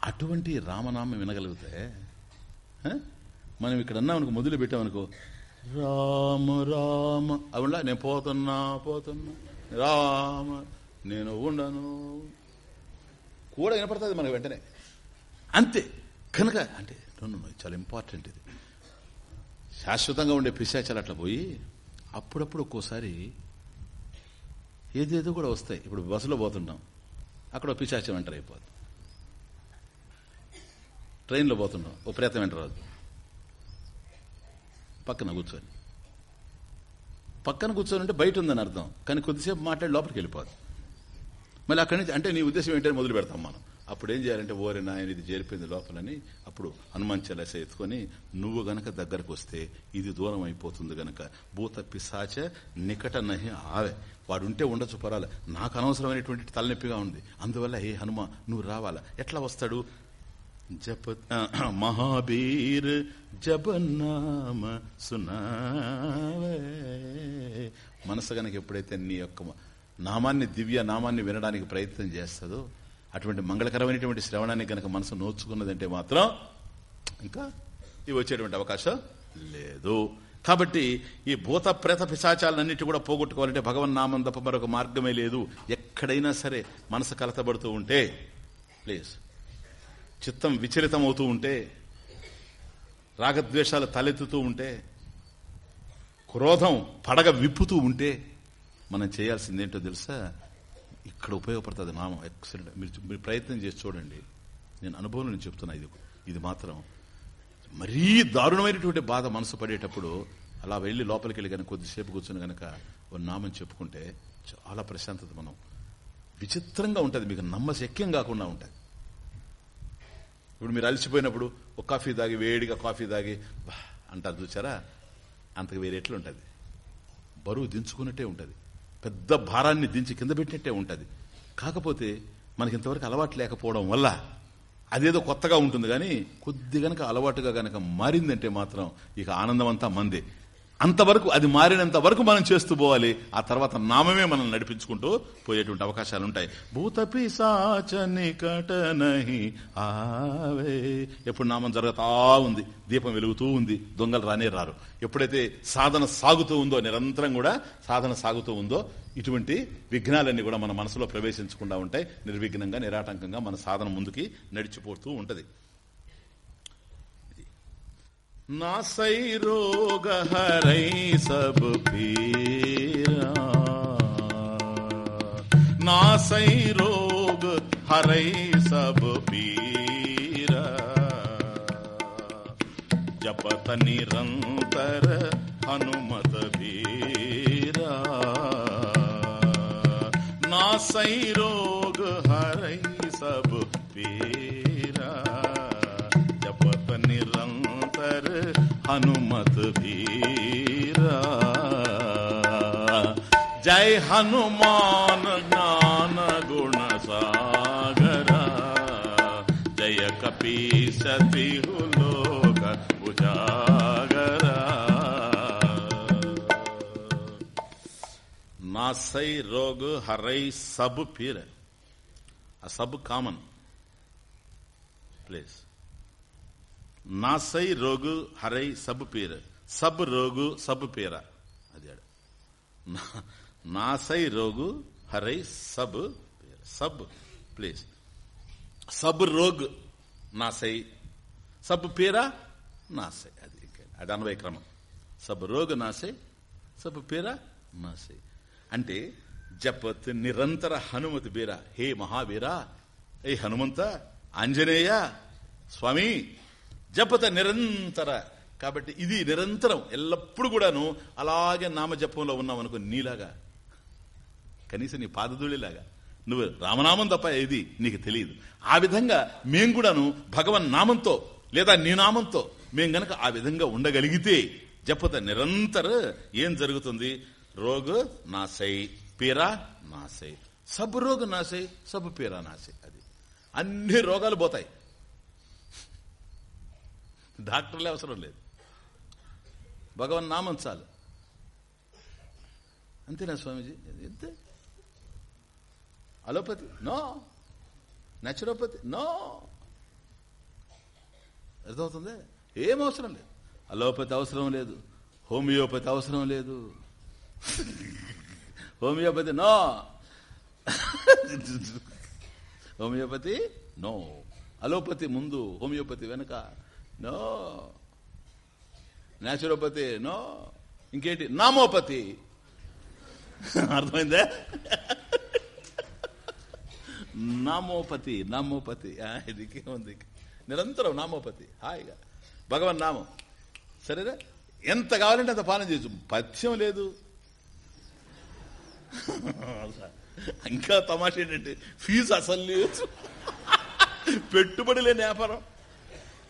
అటువంటి రామనామం వినగలిగితే మనం ఇక్కడ అన్నామనుకో మొదలు పెట్టామనుకో రామ రామ అవునా నేను పోతున్నా పోతున్నా రామ నేను ఉండను. కూడా వినపడుతుంది మనకు వెంటనే. అంతే. కనుక అంటే చాలా ఇంపార్టెంట్ ఇది. శాశ్వతంగా ఉండే పిశాచాలు అట్లా పోయి అప్పుడప్పుడు ఒక్కోసారి ఏదేదో కూడా వస్తాయి. ఇప్పుడు బస్సులో పోతుంటాం అక్కడ పిశాచం ఎంటర్ అయిపోద్ది. ట్రైన్లో పోతున్నాం. ఓ ప్రేతం ఎంటర్ రాదు పక్కన కూర్చొని పక్కన కూర్చొని అంటే బయట ఉందని అర్థం. కానీ కొద్దిసేపు మాట్లాడి లోపలికి వెళ్ళిపోద్ది. మళ్ళీ అక్కడి నుంచి అంటే నీ ఉద్దేశం ఏంటని మొదలు పెడతాం మనం. అప్పుడు ఏం చేయాలంటే ఓరి నాయన ఇది చేరిపోయింది లోపలని అప్పుడు హనుమాన్ చలస ఎత్తుకొని నువ్వు గనక దగ్గరకు వస్తే ఇది దూరం అయిపోతుంది గనక. భూత పిశాచ నికట నహి ఆవే. వాడు ఉంటే ఉండొచ్చు పరాలే నాకు అనవసరమైనటువంటి తలనొప్పిగా ఉంది. అందువల్ల ఏ హనుమ నువ్వు రావాలా? ఎట్లా వస్తాడు? జప మహాబీర్ జబన్నామ సునావే మనసు గనక ఎప్పుడైతే నీ యొక్క నామాన్ని దివ్య నామాన్ని వినడానికి ప్రయత్నం చేస్తుందో అటువంటి మంగళకరమైనటువంటి శ్రవణాన్ని గనక మనసు నోచుకున్నదంటే మాత్రం ఇంకా ఇవి వచ్చేటువంటి అవకాశం లేదు. కాబట్టి ఈ భూత ప్రేత పిశాచాలన్నిటి కూడా పోగొట్టుకోవాలంటే భగవన్ నామం తప్ప మరొక మార్గమే లేదు. ఎక్కడైనా సరే మనసు కలతబడుతూ ఉంటే ప్లీజ్ చిత్తం విచలితం అవుతూ ఉంటే రాగద్వేషాలు తలెత్తుతూ ఉంటే క్రోధం పడగ విప్పుతూ ఉంటే మనం చేయాల్సిందేంటో తెలుసా? ఇక్కడ ఉపయోగపడుతుంది నామం ఎక్సలెంట్ మీరు ప్రయత్నం చేసి చూడండి. నేను అనుభవం నేను చెప్తున్నా ఇది. ఇది మాత్రం మరీ దారుణమైనటువంటి బాధ మనసు పడేటప్పుడు అలా వెళ్ళి లోపలికి వెళ్ళి కనుక కొద్దిసేపు కూర్చొని కనుక ఓ నామం చెప్పుకుంటే చాలా ప్రశాంతత మనం. విచిత్రంగా ఉంటుంది. మీకు నమ్మశక్యం కాకుండా ఉంటుంది. ఇప్పుడు మీరు అలసిపోయినప్పుడు ఒక కాఫీ తాగి వేడిగా కాఫీ తాగి అంటారు చూసారా? అంతకు వేరే ఎట్లుంటుంది? బరువు దించుకున్నట్టే ఉంటుంది. పెద్ద భారాన్ని దించి కింద పెట్టినట్టే ఉంటుంది. కాకపోతే మనకి ఇంతవరకు అలవాటు లేకపోవడం వల్ల అదేదో కొత్తగా ఉంటుంది కానీ కొద్ది గనక అలవాటుగా గనక మారిందంటే మాత్రం ఇక ఆనందం అంతా మందే. అంతవరకు అది మారినంత వరకు మనం చేస్తూ పోవాలి. ఆ తర్వాత నామమే మనం నడిపించుకుంటూ పోయేటువంటి అవకాశాలు ఉంటాయి భూత పిశాచ ఆవే. ఎప్పుడు నామం జరుగుతా ఉంది దీపం వెలుగుతూ ఉంది దొంగలు రానే రారు. ఎప్పుడైతే సాధన సాగుతూ ఉందో నిరంతరం కూడా సాధన సాగుతూ ఉందో ఇటువంటి విఘ్నాలన్నీ కూడా మన మనసులో ప్రవేశించకుండా ఉంటాయి. నిర్విఘ్నంగా నిరాటంకంగా మన సాధన ముందుకి నడిచిపోతూ ఉంటుంది. ना रोग हरई सब पीरा। ना रोग हरई सब पीरा। जपत निरंतर हनुमत भीरा ना रोग हनुमत भीरा जय हनुमान ज्ञान गुण सागरा। जय कपीसति लोक उजागरा। नासै रोग हरै सब फिर। सब कामन प्लेस నాసై రోగు హరై సబ్ పేరు. సబ్ రోగు సబ్ పేర. అది నాసై రోగు హరై సబ్ పేర. సబ్ ప్లీజ్ సబ్ రోగ్ నాసై. సబ్ పేర నాసై. అది అది అన్వయ క్రమం. సబ్ రోగ్ నాసై సబ్ పేర నాసై. అంటే జపత్ నిరంతర హనుమతి బీర. హే మహావీరా. ఏ హనుమంత ఆంజనేయ స్వామి జపత నిరంతర. కాబట్టి ఇది నిరంతరం. ఎల్లప్పుడు కూడాను అలాగే నామజపంలో ఉన్నావు అనుకో నీలాగా. కనీసం నీ పాదధూళిలాగా. నువ్వు రామనామం తప్ప ఏది నీకు తెలియదు. ఆ విధంగా మేం కూడాను భగవన్ నామంతో లేదా నీ నామంతో మేం గనక ఆ విధంగా ఉండగలిగితే జపత నిరంతర ఏం జరుగుతుంది? రోగ నాశై పీరా నాశై. సబ్ రోగ్ నాశై సబ్ పీరా నాశై. అది. అన్ని రోగాలు పోతాయి. డాక్టర్లే అవసరం లేదు. భగవన్ నామం చాలు. అంతేనా స్వామీజీ? ఎంత అలోపతి? నో. నేచురోపతి? నో. అర్థమవుతుంది? ఏం అవసరం లేదు. అలోపతి అవసరం లేదు. హోమియోపతి అవసరం లేదు. Homeopathy? No. Homeopathy? No. Allopathy ముందు హోమియోపతి వెనుక. నో. Naturopathy no. ఇంకేంటి? నామోపతి. అర్థమైందా? నామోపతి నామోపతి. ఆ, ఇది ఉంది. నిరంతరం నామోపతి. హాయిగా. భగవన్ నామం. సరేనా? ఎంత కావాలంటే అంత పాలన చేయొచ్చు పథ్యం లేదు. ఇంకా తమాష ఏంటంటే ఫీజు అసలు లేదు. పెట్టుబడి లేని వ్యాపారం.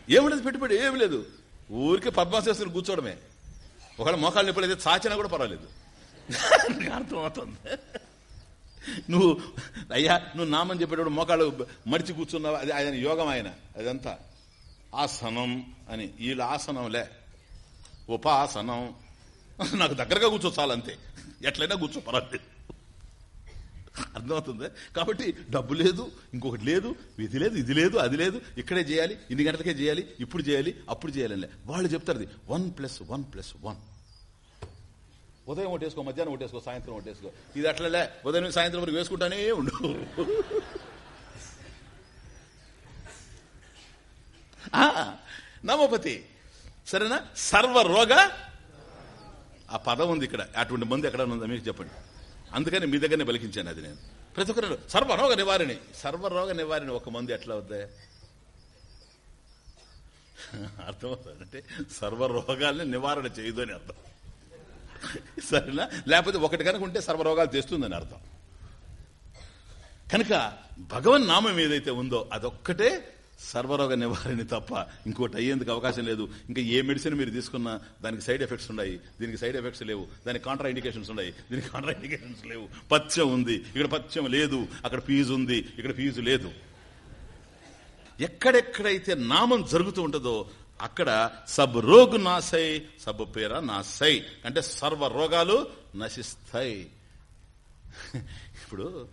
ఏముండదు పెట్టుబడి ఏమి లేదు. ఊరికే పద్మాసేసుకుని కూర్చోవడమే. ఒకవేళ మోకాళ్ళు ఎప్పుడైతే చాచినా కూడా పర్వాలేదు. అర్థమవుతుంది. నువ్వు అయ్యా నువ్వు నామని చెప్పేటప్పుడు మోకాళ్ళు మడిచి కూర్చున్నావు? అది ఆయన యోగం ఆయన. అదంతా. ఆసనం అని. వీళ్ళ ఆసనంలే. ఉపాసనం. నాకు దగ్గరగా కూర్చో చాలంతే. ఎట్లయినా కూర్చో పర్వాలేదు. అర్థమవుతుంది? కాబట్టి డబ్బు లేదు ఇంకొకటి లేదు ఇది లేదు ఇది లేదు అది లేదు ఇక్కడే చేయాలి ఇన్ని గంటలకే చేయాలి ఇప్పుడు చేయాలి అప్పుడు చేయాలని వాళ్ళు చెప్తారు one plus one plus one. ఉదయం ఒకటేసుకో మధ్యాహ్నం ఒకటేసుకో సాయంత్రం ఒకటేసుకో ఇది అట్లలే ఉదయం సాయంత్రం వరకు వేసుకుంటానే ఉండు. నమోపతి. సరేనా? సర్వ రోగ ఆ పదం ఉంది ఇక్కడ. అటువంటి మంది ఎక్కడ ఉందా? మీకు చెప్పండి. అందుకని మీ దగ్గరనే బలికించాను అది నేను. ప్రతి ఒక్కరు సర్వరోగ నివారణి. సర్వరోగ నివారణ ఒక మంది ఎట్లా అవుద్దా అర్థమవుతుందంటే సర్వరోగాల్ని నివారణ చేయదు అని అర్థం. సరేనా? లేకపోతే ఒకటి కనుక ఉంటే సర్వరోగాలు తెస్తుందని అర్థం. కనుక భగవన్ నామం ఏదైతే ఉందో అదొక్కటే సర్వరోగ నివారణ తప్ప ఇంకోటి అయ్యేందుకు అవకాశం లేదు. ఇంకా ఏ మెడిసిన్ మీరు తీసుకున్నా దానికి సైడ్ ఎఫెక్ట్స్ ఉన్నాయి. దీనికి సైడ్ ఎఫెక్ట్స్ లేవు. దానికి కాంట్రా ఇండికేషన్స్ ఉన్నాయి. దీనికి కాంట్రా ఇండికేషన్స్ లేవు. పథ్యం ఉంది. ఇక్కడ పథ్యం లేదు. అక్కడ ఫీజు ఉంది. ఇక్కడ ఫీజు లేదు. ఎక్కడెక్కడైతే నామం జరుగుతూ ఉంటుందో అక్కడ సబ్ రోగు నాసై సబ్ పేర నాసై అంటే సర్వ రోగాలు నశిస్తాయి. ఇప్పుడు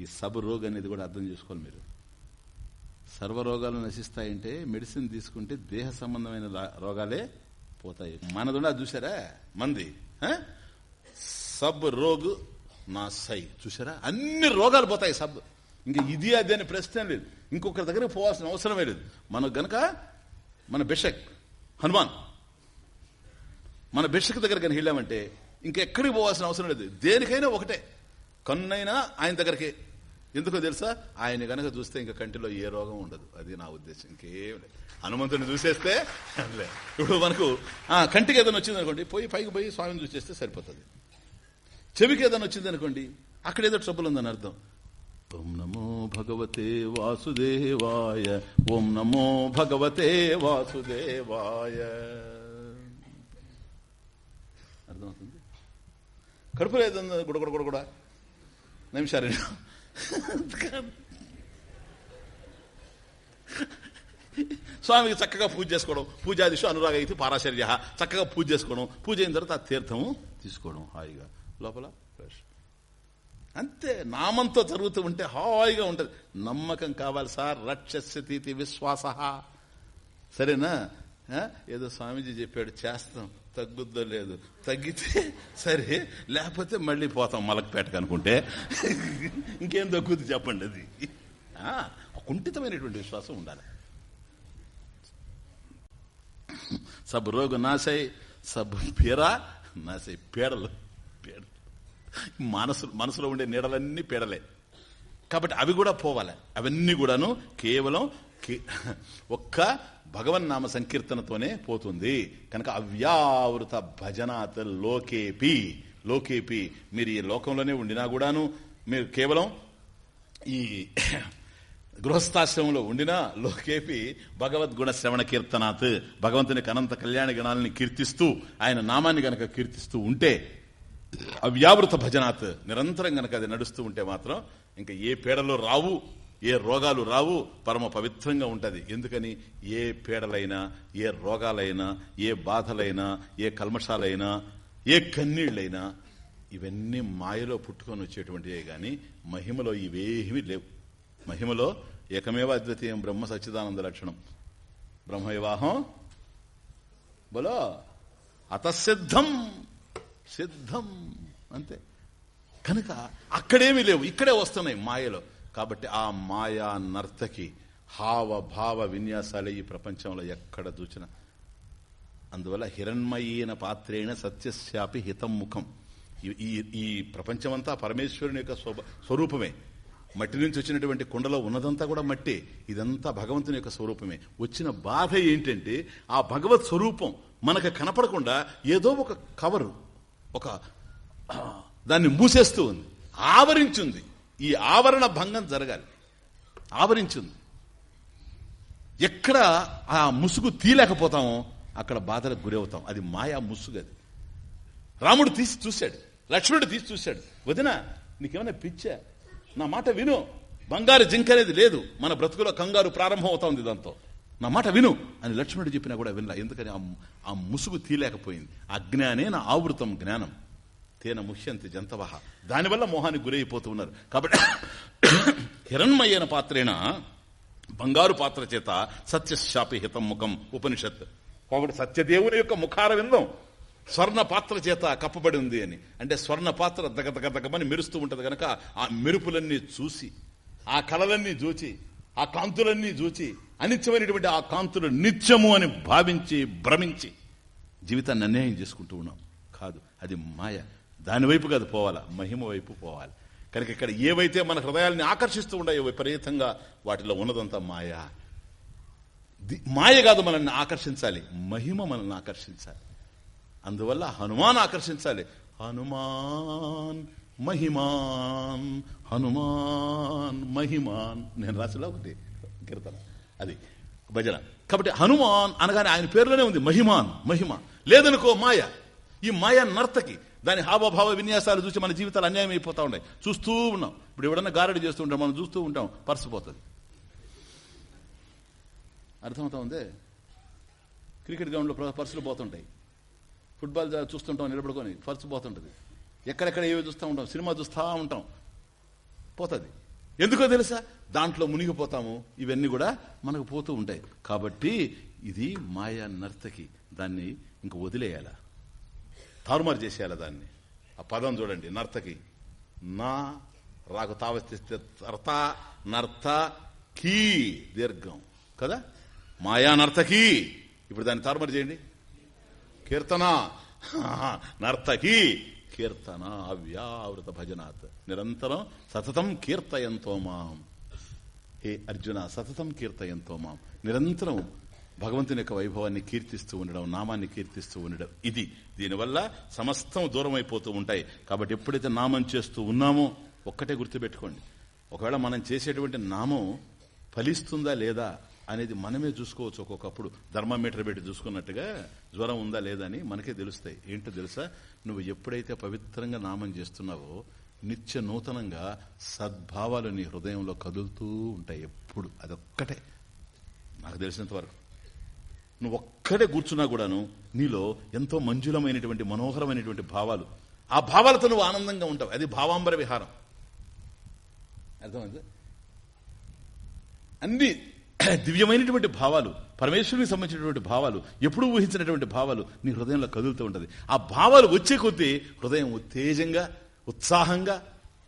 ఈ సబ్ రోగ్ అనేది కూడా అర్థం చేసుకోవాలి మీరు. సర్వ రోగాలు నశిస్తాయంటే మెడిసిన్ తీసుకుంటే దేహ సంబంధమైన రోగాలే పోతాయి. మనదుండా చూసారా మంది. సబ్ రోగ్ నా సై చూసారా అన్ని రోగాలు పోతాయి సబ్. ఇంకా ఇది అది అనే ప్రశ్న లేదు. ఇంకొకరి దగ్గరికి పోవాల్సిన అవసరమే లేదు. మనకు గనక మన బిషక్ హనుమాన్ మన బిషక్ దగ్గర కనుక వెళ్ళామంటే ఇంకెక్కడికి పోవాల్సిన అవసరం లేదు. దేనికైనా ఒకటే. కన్నైనా ఆయన దగ్గరికి ఎందుకో తెలుసా? ఆయన గనక చూస్తే ఇంకా కంటిలో ఏ రోగం ఉండదు. అది నా ఉద్దేశం. ఇంకేం లేదు. హనుమంతుని చూసేస్తే లే. ఇప్పుడు మనకు ఆ, కంటికి ఏదైనా వచ్చింది అనుకోండి పోయి పైకి పోయి స్వామిని చూసేస్తే సరిపోతుంది. చెవికి ఏదైనా వచ్చింది అనుకోండి అక్కడ ఏదో ట్రబుల్ ఉందని అర్థం. ఓం నమో భగవతే వాసుదేవాయ ఓం నమో భగవతే వాసుదేవాయ. అర్థమవుతుంది? కడుపులో ఏదన్నా గుడగుడ గుడగుడ. నిమిషాలు. స్వామికి చక్కగా పూజ చేసుకోవడం. పూజాదిషు అనురాగ అయితే పారాశర్య. చక్కగా పూజ చేసుకోవడం. పూజ అయిన తర్వాత తీర్థము తీసుకోవడం హాయిగా. లోపల అంతే నామంతో జరుగుతూ ఉంటే హాయిగా ఉంటది. నమ్మకం కావాలి సార్. రక్షస్యతీతి విశ్వాస. సరేనా? ఏదో స్వామీజీ చెప్పాడు చేస్తాం. తగ్గుద్దో లేదు. తగ్గితే సరే లేకపోతే మళ్ళీ పోతాం మలకపేటకు అనుకుంటే. ఇంకేం తగ్గుద్ది చెప్పండి అది. ఆ, కుంఠితమైనటువంటి విశ్వాసం ఉండాలి. సబ్ రోగ నాశై సబ్ పీరా నాశై పీడలు పీడలు. మనసు మనసులో ఉండే నీడలన్నీ పీడలే. కాబట్టి అవి కూడా పోవాలి. అవన్నీ కూడాను కేవలం కే- ఒక్క భగవన్నామ సంకీర్తనతోనే పోతుంది. కనుక అవ్యావృత భజనాత్ లోకేపి. లోకేపి మీరు ఈ లోకంలోనే ఉండినా కూడాను మీరు కేవలం ఈ గృహస్థాశ్రమంలో ఉండినా లోకేపి భగవద్గుణ శ్రవణ కీర్తనాత్ భగవంతుని అనంత కళ్యాణ గణాలని కీర్తిస్తూ ఆయన నామాన్ని గనక కీర్తిస్తూ ఉంటే అవ్యావృత భజనాత్ నిరంతరం గనక అది నడుస్తూ ఉంటే మాత్రం ఇంకా ఏ పేడలో రావు. ఏ రోగాలు రావు పరమ పవిత్రంగా ఉంటుంది. ఎందుకని? ఏ పీడలైనా ఏ రోగాలైనా ఏ బాధలైనా ఏ కల్మషాలైనా ఏ కన్నీళ్ళైనా ఇవన్నీ మాయలో పుట్టుకొని వచ్చేటువంటివే గాని మహిమలో ఇవేమీ లేవు. మహిమలో ఏకమేవ అద్వితీయం బ్రహ్మ సచ్చిదానంద లక్షణం. బ్రహ్మ వివాహం బలో అతసిద్ధం సిద్ధం అంతే. కనుక అక్కడేమీ లేవు ఇక్కడే వస్తున్నాయి మాయలో. కాబట్టి ఆ మాయా నర్తకి హావ భావ విన్యాసాలే ఈ ప్రపంచంలో ఎక్కడ చూచిన అందువల్ల హిరణ్మయీన పాత్రేణ సత్యశాపి హితం ముఖం. ఈ- ఈ ప్రపంచమంతా పరమేశ్వరుని యొక్క స్వరూపమే. మట్టి నుంచి వచ్చినటువంటి కుండలో ఉన్నదంతా కూడా మట్టి. ఇదంతా భగవంతుని యొక్క స్వరూపమే. వచ్చిన బాధ ఏంటంటే ఆ భగవత్ స్వరూపం మనకు కనపడకుండా ఏదో ఒక కవరు ఒక దాన్ని మూసేస్తూ ఉంది ఆవరించింది. ఈ ఆవరణ భంగం జరగాలి. ఆవరించింది. ఎక్కడ ఆ ముసుగు తీయలేకపోతామో అక్కడ బాధలకు గురవుతాం. అది మాయా ముసుగు అది. రాముడు తీసి చూశాడు. లక్ష్మణుడు తీసి చూశాడు. వదిన నీకేమైనా పిచ్చా? నా మాట విను. బంగారు జింక అనేది లేదు. మన బ్రతుకులో కంగారు ప్రారంభం అవుతోంది దాంతో. నా మాట విను అని లక్ష్మణుడు చెప్పినా కూడా వినలా. ఎందుకని? ఆ- ఆ ముసుగు తీయలేకపోయింది. అజ్ఞానే నా ఆవృతం జ్ఞానం. తేన ముహ్యంతి జంతవహ దానివల్ల మోహానికి గురైపోతూ ఉన్నారు. కాబట్టి హిరణ్మయ్యన పాత్రేణ బంగారు పాత్ర చేత సత్యశాపి హితం ముఖం ఉపనిషత్. కాబట్టి సత్యదేవుని యొక్క ముఖార విందం స్వర్ణ పాత్ర చేత కప్పబడి ఉంది అని. అంటే స్వర్ణ పాత్ర దగ దగ దగమని మెరుస్తూ ఉంటది కనుక ఆ మెరుపులన్నీ చూసి ఆ కళలన్నీ చూచి ఆ కాంతులన్నీ చూచి అనిత్యమైనటువంటి ఆ కాంతులు నిత్యము అని భావించి భ్రమించి జీవితాన్ని అన్యాయం చేసుకుంటూ ఉన్నాం. కాదు అది మాయ. దాని వైపు కాదు పోవాలా? మహిమ వైపు పోవాలి. కనుక ఇక్కడ ఏవైతే మన హృదయాల్ని ఆకర్షిస్తూ ఉన్నాయో విపరీతంగా వాటిలో ఉన్నదంతా మాయ. ది- మాయ కాదు మనల్ని ఆకర్షించాలి. మహిమ మనల్ని ఆకర్షించాలి. అందువల్ల హనుమాన్ ఆకర్షించాలి. హనుమాన్ మహిమాన్ హనుమాన్ మహిమాన్. నేను రాసిలా ఒకటి కీర్తన. అది భజన. కాబట్టి హనుమాన్ అనగానే ఆయన పేరులోనే ఉంది. మహిమాన్ మహిమ. లేదనుకో మాయ. ఈ మాయ నర్తకి. దాని హావభావ విన్యాసాలు చూసి మన జీవితాలు అన్యాయం అయిపోతూ ఉన్నాయి. చూస్తూ ఉన్నాం. ఇప్పుడు ఎవడన్నా గారడి చేస్తూ ఉంటాం మనం చూస్తూ ఉంటాం. పర్సు పోతుంది. అర్థమవుతా ఉందే? క్రికెట్ గ్రౌండ్లో పర్సులు పోతుంటాయి. ఫుట్బాల్ చూస్తుంటాం నిలబడుకొని పర్సు పోతుంటుంది. ఎక్కడెక్కడ ఏవి చూస్తూ ఉంటాం సినిమా చూస్తూ ఉంటాం. పోతుంది. ఎందుకో తెలుసా? దాంట్లో మునిగిపోతాము. ఇవన్నీ కూడా మనకు పోతూ ఉంటాయి. కాబట్టి ఇది మాయా నర్తకి. దాన్ని ఇంక వదిలేయాల? తారుమారు చేసేయాలి దాన్ని. ఆ పదం చూడండి నర్తకి. నా రాకు తావస్తే తర్త నర్త కీ దీర్ఘం. కదా? మాయా నర్తకి. ఇప్పుడు దాన్ని తారుమారు చేయండి. కీర్తన. నర్తకి. కీర్తన అవ్యావృత భజనాత్. నిరంతరం సతతం కీర్తయంతో మాం. హే అర్జున సతతం కీర్తయంతో మాం. నిరంతరం భగవంతుని యొక్క వైభవాన్ని కీర్తిస్తూ ఉండడం నామాన్ని కీర్తిస్తూ ఉండడం. ఇది దీనివల్ల సమస్తం దూరం అయిపోతూ ఉంటాయి. కాబట్టి ఎప్పుడైతే నామం చేస్తూ ఉన్నామో ఒక్కటే గుర్తుపెట్టుకోండి. ఒకవేళ మనం చేసేటువంటి నామం ఫలిస్తుందా లేదా అనేది మనమే చూసుకోవచ్చు ఒక్కొక్కప్పుడు. ధర్మామీటర్ పెట్టి చూసుకున్నట్టుగా జ్వరం ఉందా లేదా అని మనకే తెలుస్తాయి. ఏంటో తెలుసా? నువ్వు ఎప్పుడైతే పవిత్రంగా నామం చేస్తున్నావో నిత్య నూతనంగా సద్భావాలు నీ హృదయంలో కదులుతూ ఉంటాయి ఎప్పుడు. అదొక్కటే. నాకు తెలిసినంత వరకు నువ్వు ఒక్కడే కూర్చున్నా కూడాను నీలో ఎంతో మంజులమైనటువంటి మనోహరమైనటువంటి భావాలు. ఆ భావాలతో నువ్వు ఆనందంగా ఉంటావు. అది భావాంబర విహారం. అర్థమైంది? అన్ని దివ్యమైనటువంటి భావాలు పరమేశ్వరునికి సంబంధించినటువంటి భావాలు ఎప్పుడు ఊహించినటువంటి భావాలు నీ హృదయంలో కదులుతూ ఉంటుంది. ఆ భావాలు వచ్చే కొద్దీ హృదయం ఉత్తేజంగా ఉత్సాహంగా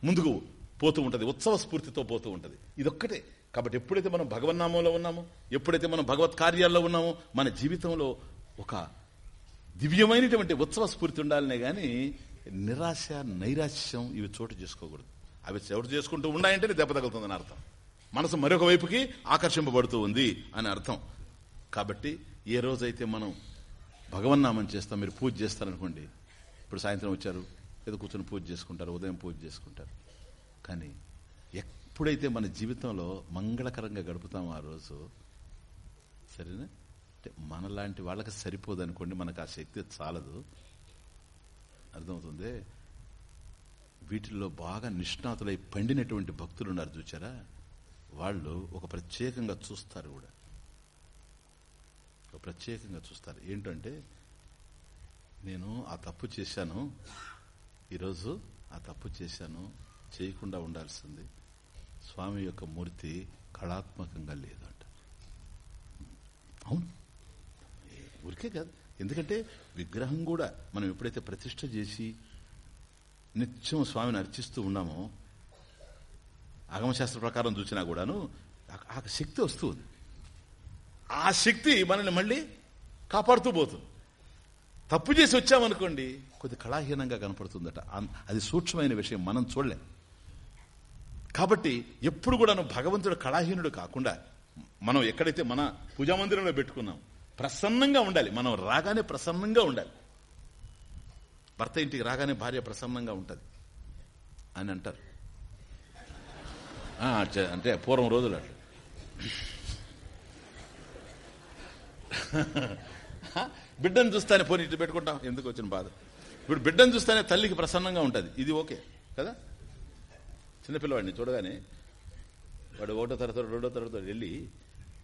ముందుకు పోతూ ఉంటుంది. ఉత్సవ స్ఫూర్తితో పోతూ ఉంటుంది. ఇదొక్కటే. కాబట్టి ఎప్పుడైతే మనం భగవన్నామంలో ఉన్నామో ఎప్పుడైతే మనం భగవత్ కార్యాల్లో ఉన్నామో మన జీవితంలో ఒక దివ్యమైనటువంటి ఉత్సవ స్ఫూర్తి ఉండాలనే కానీ నిరాశ నైరాశ్యం ఇవి చోటు చేసుకోకూడదు. అవి చోటు చేసుకుంటూ ఉన్నాయంటే దెబ్బ తగులుతుందని అర్థం. మనసు మరొక వైపుకి ఆకర్షింపబడుతూ ఉంది అని అర్థం. కాబట్టి ఏ రోజైతే మనం భగవన్నామం చేస్తాం మీరు పూజ చేస్తారనుకోండి ఇప్పుడు సాయంత్రం వచ్చారు ఏదో కూర్చొని పూజ చేసుకుంటారు ఉదయం పూజ చేసుకుంటారు. కానీ ఎప్పుడైతే మన జీవితంలో మంగళకరంగా గడుపుతామో ఆ రోజు సరేనా? అంటే మనలాంటి వాళ్ళకి సరిపోదు అనుకోండి మనకు ఆ శక్తి చాలదు. అర్థమవుతుంది? వీటిల్లో బాగా నిష్ణాతులై పండినటువంటి భక్తులు ఉన్నారు చూచారా? వాళ్ళు ఒక ప్రత్యేకంగా చూస్తారు కూడా. ఒక ప్రత్యేకంగా చూస్తారు. ఏంటంటే నేను ఆ తప్పు చేశాను ఈరోజు ఆ తప్పు చేశాను చేయకుండా ఉండాల్సింది. స్వామి యొక్క మూర్తి కళాత్మకంగా లేదంట. అవును. ఊరికే కాదు. ఎందుకంటే విగ్రహం కూడా మనం ఎప్పుడైతే ప్రతిష్ట చేసి నిత్యం స్వామిని అర్చిస్తూ ఉన్నామో ఆగమశాస్త్ర ప్రకారం చూసినా కూడాను ఆ- శక్తి వస్తుంది. ఆ శక్తి మనల్ని మళ్ళీ కాపాడుతూ పోతుంది. తప్పు చేసి వచ్చామనుకోండి కొద్ది కళాహీనంగా కనపడుతుందట. అది సూక్ష్మమైన విషయం మనం చూడలేం. కాబట్టి ఎప్పుడు కూడాను భగవంతుడు కళాహీనుడు కాకుండా మనం ఎక్కడైతే మన పూజా మందిరంలో పెట్టుకున్నాం ప్రసన్నంగా ఉండాలి. మనం రాగానే ప్రసన్నంగా ఉండాలి. భర్త ఇంటికి రాగానే భార్య ప్రసన్నంగా ఉంటుంది అని అంటారు. ఆ, చ- అంటే పూర్వం రోజులు అట్లా. బిడ్డను చూస్తానే పోనీ ఇటు పెట్టుకుంటాం. ఎందుకు వచ్చిన బాధ? ఇప్పుడు బిడ్డను చూస్తానే తల్లికి ప్రసన్నంగా ఉంటుంది. ఇది ఓకే కదా? చిన్నపిల్లవాడిని చూడగానే వాడు ఒకటో తరగతి రెండో తరగతి వెళ్ళి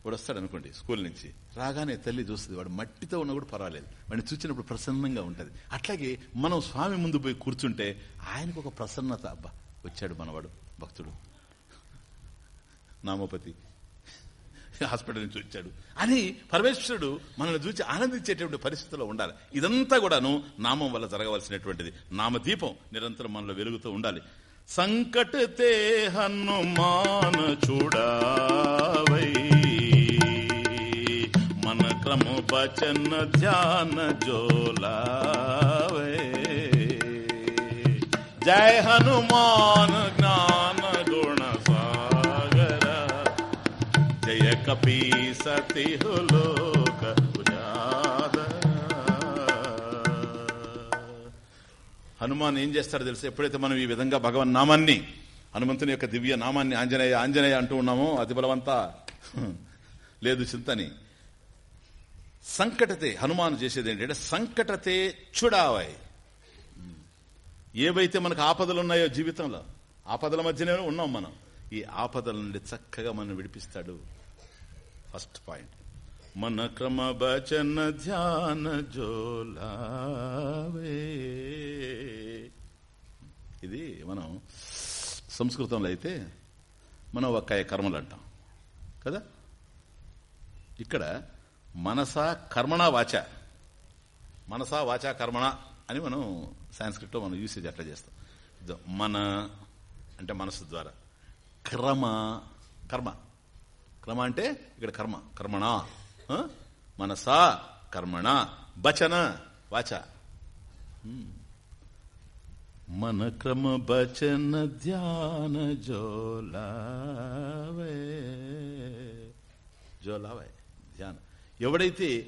వాడు వస్తాడు అనుకోండి స్కూల్ నుంచి. రాగానే తల్లి చూస్తుంది వాడు మట్టితో ఉన్నా కూడా పర్వాలేదు. వాడిని చూసినప్పుడు ప్రసన్నంగా ఉంటుంది. అట్లాగే మనం స్వామి ముందు పోయి కూర్చుంటే ఆయనకు ఒక ప్రసన్నత అబ్బా వచ్చాడు మనవాడు భక్తుడు. నామోపతి. హాస్పిటల్ నుంచి వచ్చాడు. అని పరమేశ్వరుడు మనల్ని చూసి ఆనందించేటువంటి పరిస్థితిలో ఉండాలి. ఇదంతా కూడాను నామం వల్ల జరగవలసినటువంటిది. నామదీపం నిరంతరం మనలో వెలుగుతూ ఉండాలి. సంకట తే హనుమాన్ చూడావై మన క్రమ బచన ధ్యాన జోలావై జయ హనుమాన్ జ్ఞాన గుణ సాగర జయ కపీ సతి లోక హనుమాన్ ఏం చేస్తాడో తెలుసు? ఎప్పుడైతే మనం ఈ విధంగా భగవన్ నామాన్ని హనుమంతుని యొక్క దివ్య నామాన్ని ఆంజనేయ ఆంజనేయ అంటూ ఉన్నామో అతి బలవంత లేదు చింతని. సంకటతే హనుమాను చేసేది ఏంటంటే సంకటతే చుడావాయి. ఏవైతే మనకు ఆపదలు ఉన్నాయో జీవితంలో ఆపదల మధ్యనే ఉన్నాం మనం. ఈ ఆపదల నుండి చక్కగా మనం విడిపిస్తాడు. First point. మన క్రమ బచన ధ్యాన జోలావే ఇది మనం సంస్కృతంలో అయితే మనం ఒక్కాయ కర్మలు అంటాం. కదా? ఇక్కడ మనసా కర్మణ వాచ. మనసా వాచ కర్మణ అని మనం సాంస్క్రిట్లో మనం యూసేజ్ అట్లా చేస్తాం. మన అంటే మనసు ద్వారా. క్రమ కర్మ. క్రమ అంటే ఇక్కడ కర్మ కర్మణ. మనసా కర్మణ బచన వాచ. మన క్రమ బచన ధ్యాన జోలావే. జోలావే ధ్యాన. ఎవడైతే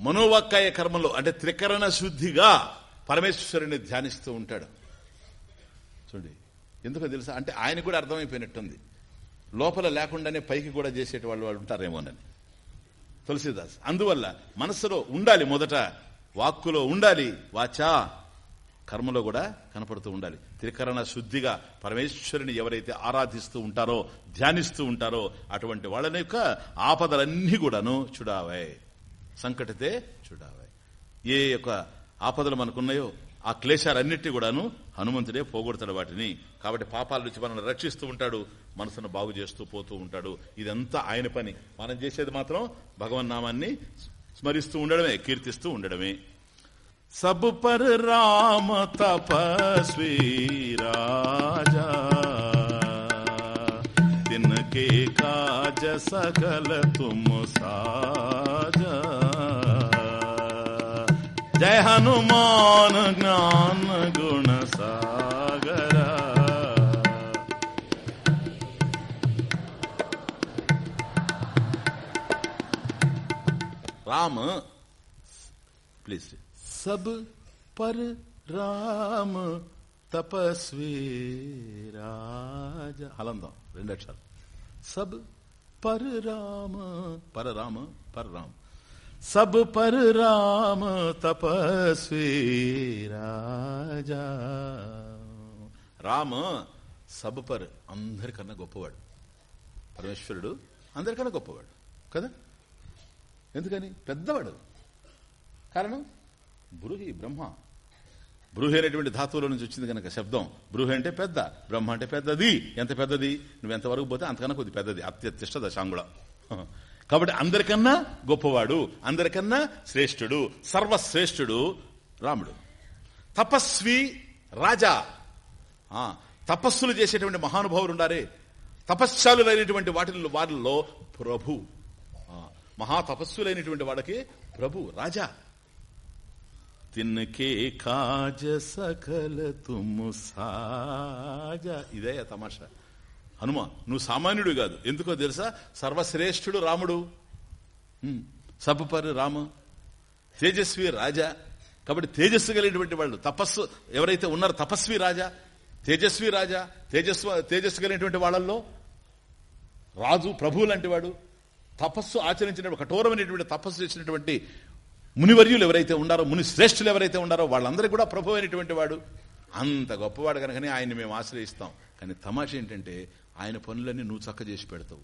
మనోవాక్కాయ కర్మలో అంటే త్రికరణ శుద్ధిగా పరమేశ్వరుని ధ్యానిస్తూ ఉంటాడు చూడండి ఎందుకో తెలుసా? అంటే ఆయన కూడా అర్థమైపోయినట్టుంది. లోపల లేకుండానే పైకి కూడా చేసేటి వాళ్ళు వాళ్ళు ఉంటారేమోనని. తులసిదాస్. అందువల్ల మనస్సులో ఉండాలి మొదట వాక్కులో ఉండాలి వాచా కర్మలో కూడా కనపడుతూ ఉండాలి. త్రికరణ శుద్ధిగా పరమేశ్వరుని ఎవరైతే ఆరాధిస్తూ ఉంటారో ధ్యానిస్తూ ఉంటారో అటువంటి వాళ్ళని యొక్క ఆపదలన్నీ కూడాను చూడావే. సంకటితే చూడావే. ఏ యొక్క ఆపదలు మనకున్నాయో ఆ క్లేశాలన్నిటి కూడాను హనుమంతుడే పోగొడతాడు వాటిని. కాబట్టి పాపాల నుంచి మనల్ని రక్షిస్తూ ఉంటాడు మనసును బాగు చేస్తూ పోతూ ఉంటాడు. ఇదంతా ఆయన పని. మనం చేసేది మాత్రం భగవన్నామాన్ని స్మరిస్తూ ఉండడమే కీర్తిస్తూ ఉండడమే. సబ్ పర్ రామ తపస్వీ రాజా. కాజ సకల తుమ్ సాజా. हनुमान ज्ञान गुण सागरा राम प्लीज सब पर రామ తపస్వి రాజ హలందాం రెండు అక్షరాలు సబ్ పర్ రామ పర सब पर రామ సబ్ రామ తపస్వి రాజా రామ సబ్ పర్ అందరికన్నా గొప్పవాడు పరమేశ్వరుడు అందరికన్నా గొప్పవాడు కదా ఎందుకని? పెద్దవాడు. కారణం? బ్రూహి బ్రహ్మ. బ్రూహి అనేటువంటి ధాతువుల నుంచి వచ్చింది కనుక శబ్దం. బ్రూహి అంటే పెద్ద బ్రహ్మ అంటే పెద్దది. ఎంత పెద్దది? నువ్వు ఎంతవరకు పోతే అంతకన్నా కొద్ది పెద్దది. అత్యతిష్ట దశాంగుళ కాబట్టి అందరికన్నా గొప్పవాడు అందరికన్నా శ్రేష్ఠుడు సర్వశ్రేష్ఠుడు రాముడు. తపస్వి రాజా. ఆ, తపస్సులు చేసేటువంటి మహానుభావులు ఉండారే. తపశ్శాలులైనటువంటి వాటిల్లో వారిలో ప్రభు మహాతపస్సులైనటువంటి వాడికి ప్రభు రాజా. తిన్కే కాజ సకల తుము సాజ. ఇదే తమాషా. హనుమ నువ్వు సామాన్యుడు కాదు. ఎందుకో తెలుసా? సర్వశ్రేష్ఠుడు రాముడు. సపపరి రామ. తేజస్వి రాజా. కాబట్టి తేజస్సు కలిగినటువంటి వాళ్ళు. తపస్సు ఎవరైతే ఉన్నారో తపస్వి రాజా తేజస్వి రాజా తేజస్వ తేజస్సు కలిగినటువంటి వాళ్ళల్లో రాజు ప్రభు లాంటి వాడు తపస్సు ఆచరించిన కఠోరమైనటువంటి తపస్సు చేసినటువంటి మునివర్యులు ఎవరైతే ఉన్నారో ముని శ్రేష్ఠులు ఎవరైతే ఉన్నారో వాళ్ళందరికీ కూడా ప్రభు అయినటువంటి వాడు. అంత గొప్పవాడు కనుకనే ఆయన్ని మేము ఆశ్రయిస్తాం. కానీ తమాష ఏంటంటే ఆయన పనులన్నీ నువ్వు చక్క చేసి పెడతావు.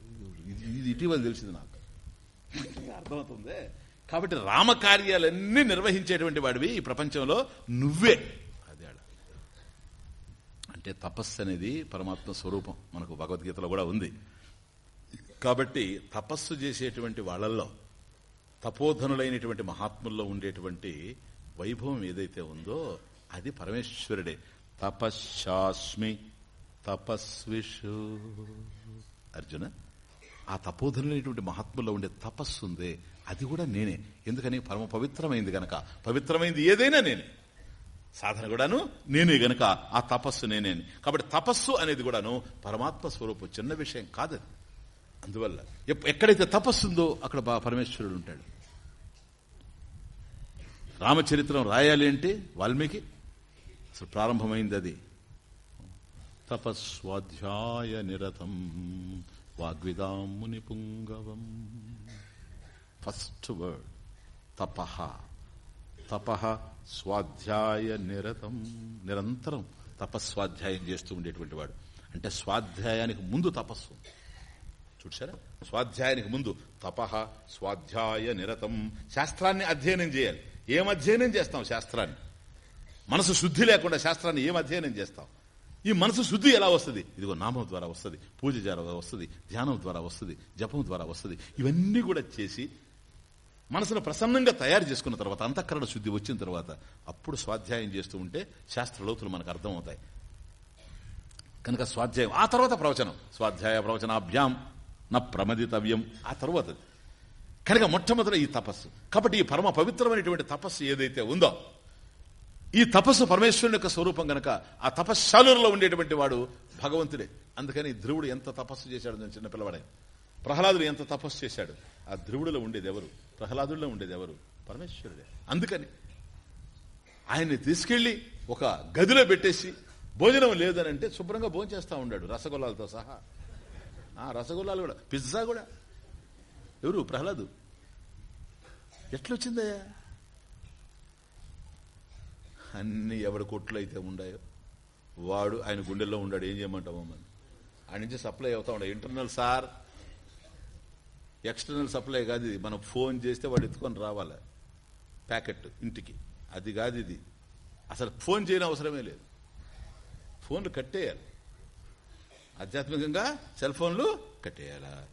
ఇది ఇటీవల తెలిసింది నాకు. అర్థమవుతుంది. కాబట్టి రామకార్యాలన్నీ నిర్వహించేటువంటి వాడివి ఈ ప్రపంచంలో నువ్వే. అదే. అంటే తపస్సు అనేది పరమాత్మ స్వరూపం. మనకు భగవద్గీతలో కూడా ఉంది. కాబట్టి తపస్సు చేసేటువంటి వాళ్ళల్లో తపోధనులైనటువంటి మహాత్ముల్లో ఉండేటువంటి వైభవం ఏదైతే ఉందో అది పరమేశ్వరుడే. తపశ్శాస్మి తపస్విషు. అర్జున ఆ తపోధనులైనటువంటి మహాత్ముల్లో ఉండే తపస్సు ఉందే అది కూడా నేనే. ఎందుకని? పరమ పవిత్రమైంది గనక. పవిత్రమైంది ఏదైనా నేనే. సాధన కూడాను నేనే గనక. ఆ తపస్సు నేనే. కాబట్టి తపస్సు అనేది కూడాను పరమాత్మ స్వరూపం. చిన్న విషయం కాదది అందువల్ల ఎప్- ఎక్కడైతే తపస్సు ఉందో అక్కడ బా పరమేశ్వరుడు ఉంటాడు. రామచరిత్రం రాయాలి అంటే వాల్మీకి. అసలు ప్రారంభమైంది అది. తపస్వాధ్యాయ నిరతం వాగ్విదాముని పుంగవం ఫస్ట్ వర్డ్ తప. తప స్వాధ్యాయ నిరతం నిరంతరం తపస్వాధ్యాయం చేస్తూ ఉండేటువంటి వాడు. అంటే స్వాధ్యాయానికి ముందు తపస్సు. చూసారా స్వాధ్యాయానికి ముందు తప స్వాధ్యాయ నిరతం శాస్త్రాన్ని అధ్యయనం చేయాలి. ఏం అధ్యయనం చేస్తాం శాస్త్రాన్ని? మనసు శుద్ధి లేకుండా శాస్త్రాన్ని ఏం అధ్యయనం చేస్తాం? ఈ మనసు శుద్ధి ఎలా వస్తుంది? ఇదిగో నామం ద్వారా వస్తుంది పూజ ద్వారా వస్తుంది ధ్యానం ద్వారా వస్తుంది జపం ద్వారా వస్తుంది. ఇవన్నీ కూడా చేసి మనసును ప్రసన్నంగా తయారు చేసుకున్న తర్వాత అంతఃకరణ శుద్ధి వచ్చిన తర్వాత అప్పుడు స్వాధ్యాయం చేస్తూ ఉంటే శాస్త్రలోతులు మనకు అర్థమవుతాయి. కనుక స్వాధ్యాయం ఆ తర్వాత ప్రవచనం. స్వాధ్యాయ ప్రవచనాభ్యాం నా ప్రమదితవ్యం. ఆ తర్వాత కనుక మొట్టమొదట ఈ తపస్సు. కాబట్టి ఈ పరమ పవిత్రమైనటువంటి తపస్సు ఏదైతే ఉందో ఈ తపస్సు పరమేశ్వరుని యొక్క స్వరూపం గనక ఆ తపశ్శాలులో ఉండేటువంటి వాడు భగవంతుడే. అందుకని ధ్రువుడు ఎంత తపస్సు చేశాడు నేను చిన్న పిల్లవాడే. ప్రహ్లాదుడు ఎంత తపస్సు చేశాడు? ఆ ధ్రువుడిలో ఉండేది ఎవరు? ప్రహ్లాదుడిలో ఉండేది ఎవరు? పరమేశ్వరుడే. అందుకని ఆయన్ని తీసుకెళ్ళి ఒక గదిలో పెట్టేసి భోజనం లేదని అంటే శుభ్రంగా భోజనం చేస్తా ఉన్నాడు రసగుల్లాలతో సహా. ఆ రసగుల్లాలు కూడా పిజ్జా కూడా. ఎవరు? ప్రహ్లాదు. ఎట్లొచ్చిందయ్యా? అన్ని ఎవడి కొట్లు అయితే ఉండాయో వాడు ఆయన గుండెల్లో ఉండాడు ఏం చేయమంటావు మనం ఆయన నుంచి సప్లై అవుతా ఉండే ఇంటర్నల్ సార్ ఎక్స్టర్నల్ సప్లై కాదు ఇది. మనం ఫోన్ చేస్తే వాడు ఎత్తుకొని రావాలి. ప్యాకెట్ ఇంటికి. అది కాదు ఇది. అసలు ఫోన్ చేయని అవసరమే లేదు. ఫోన్లు కట్టేయాలి. ఆధ్యాత్మికంగా సెల్ ఫోన్లు కట్టేయాలా?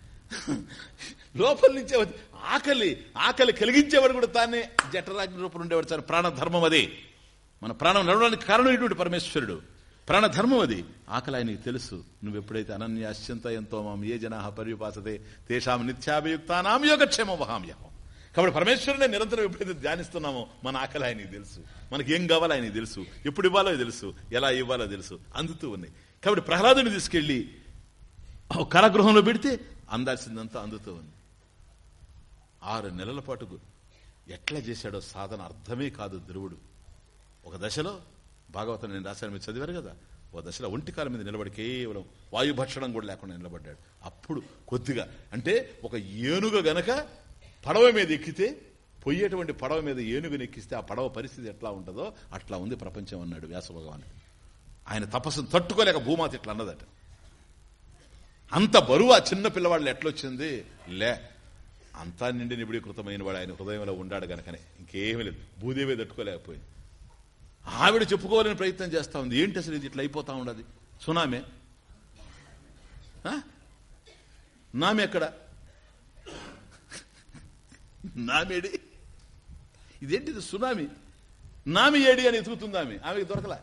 లోపల నుంచే ఆకలి ఆకలి కలిగించేవాడు కూడా తానే జఠరాగ్ని రూపంలో ఉండేవాడు సార్. ప్రాణధర్మం అది. మన ప్రాణం నడవడానికి కారణమైనటువంటి పరమేశ్వరుడు. ప్రాణధర్మం అది. ఆకలి ఆయనకి తెలుసు. నువ్వు ఎప్పుడైతే అనన్యాశ్చంత ఎంతో మాం ఏ జనా పర్యుపాసతే తేషాం నిత్యాభియుక్తానాం యోగక్షేమ వహామ్యహం. కాబట్టి పరమేశ్వరుడే నిరంతరం ఎప్పుడైతే ధ్యానిస్తున్నామో మన ఆకలి ఆయనకి తెలుసు. మనకి ఏం కావాలో ఆయనకి తెలుసు. ఎప్పుడు ఇవ్వాలో తెలుసు. ఎలా ఇవ్వాలో తెలుసు. అందుతూ ఉన్నాయి. కాబట్టి ప్రహ్లాదుని తీసుకెళ్ళి కరగృహంలో కారాగృహంలో పెడితే అందాల్సిందంతా అందుతూ ఉంది. ఆరు నెలల పాటు ఎట్లా చేశాడో సాధన అర్థమే కాదు ధ్రువుడు. ఒక దశలో భాగవతం నేను రాశాను మీరు చదివారు కదా? ఒక దశలో ఒంటి కాలం మీద నిలబడి కేవలం వాయుభక్షణం కూడా లేకుండా నిలబడ్డాడు. అప్పుడు కొద్దిగా అంటే ఒక ఏనుగ గనక పడవ మీద ఎక్కితే పొయ్యేటువంటి పడవ మీద ఏనుగుని ఎక్కిస్తే ఆ పడవ పరిస్థితి ఎట్లా ఉంటుందో అట్లా ఉంది ప్రపంచం అన్నాడు వ్యాసభగవానుడు ఆయన తపస్సును తట్టుకోలేక భూమాత ఇట్లా అన్నదట. అంత బరువు ఆ చిన్న పిల్లవాళ్ళు ఎట్లొచ్చింది? లే అంతా నిండి నిబిడీకృతమైన వాడు ఆయన హృదయంలో ఉండాడు గనకనే. ఇంకేమీ లేదు. భూదేవి తట్టుకోలేకపోయింది. ఆవిడ చెప్పుకోవాలని ప్రయత్నం చేస్తా ఉంది. ఏంటి అసలు ఇది? ఇట్లా అయిపోతా ఉండదు. సునామే. ఆ? నామి ఎక్కడ? నామేడి? ఇదేంటిది సునామీ? నామి ఏడి అని ఎతుకుతుంది ఆమె. ఆమెకి దొరకలా.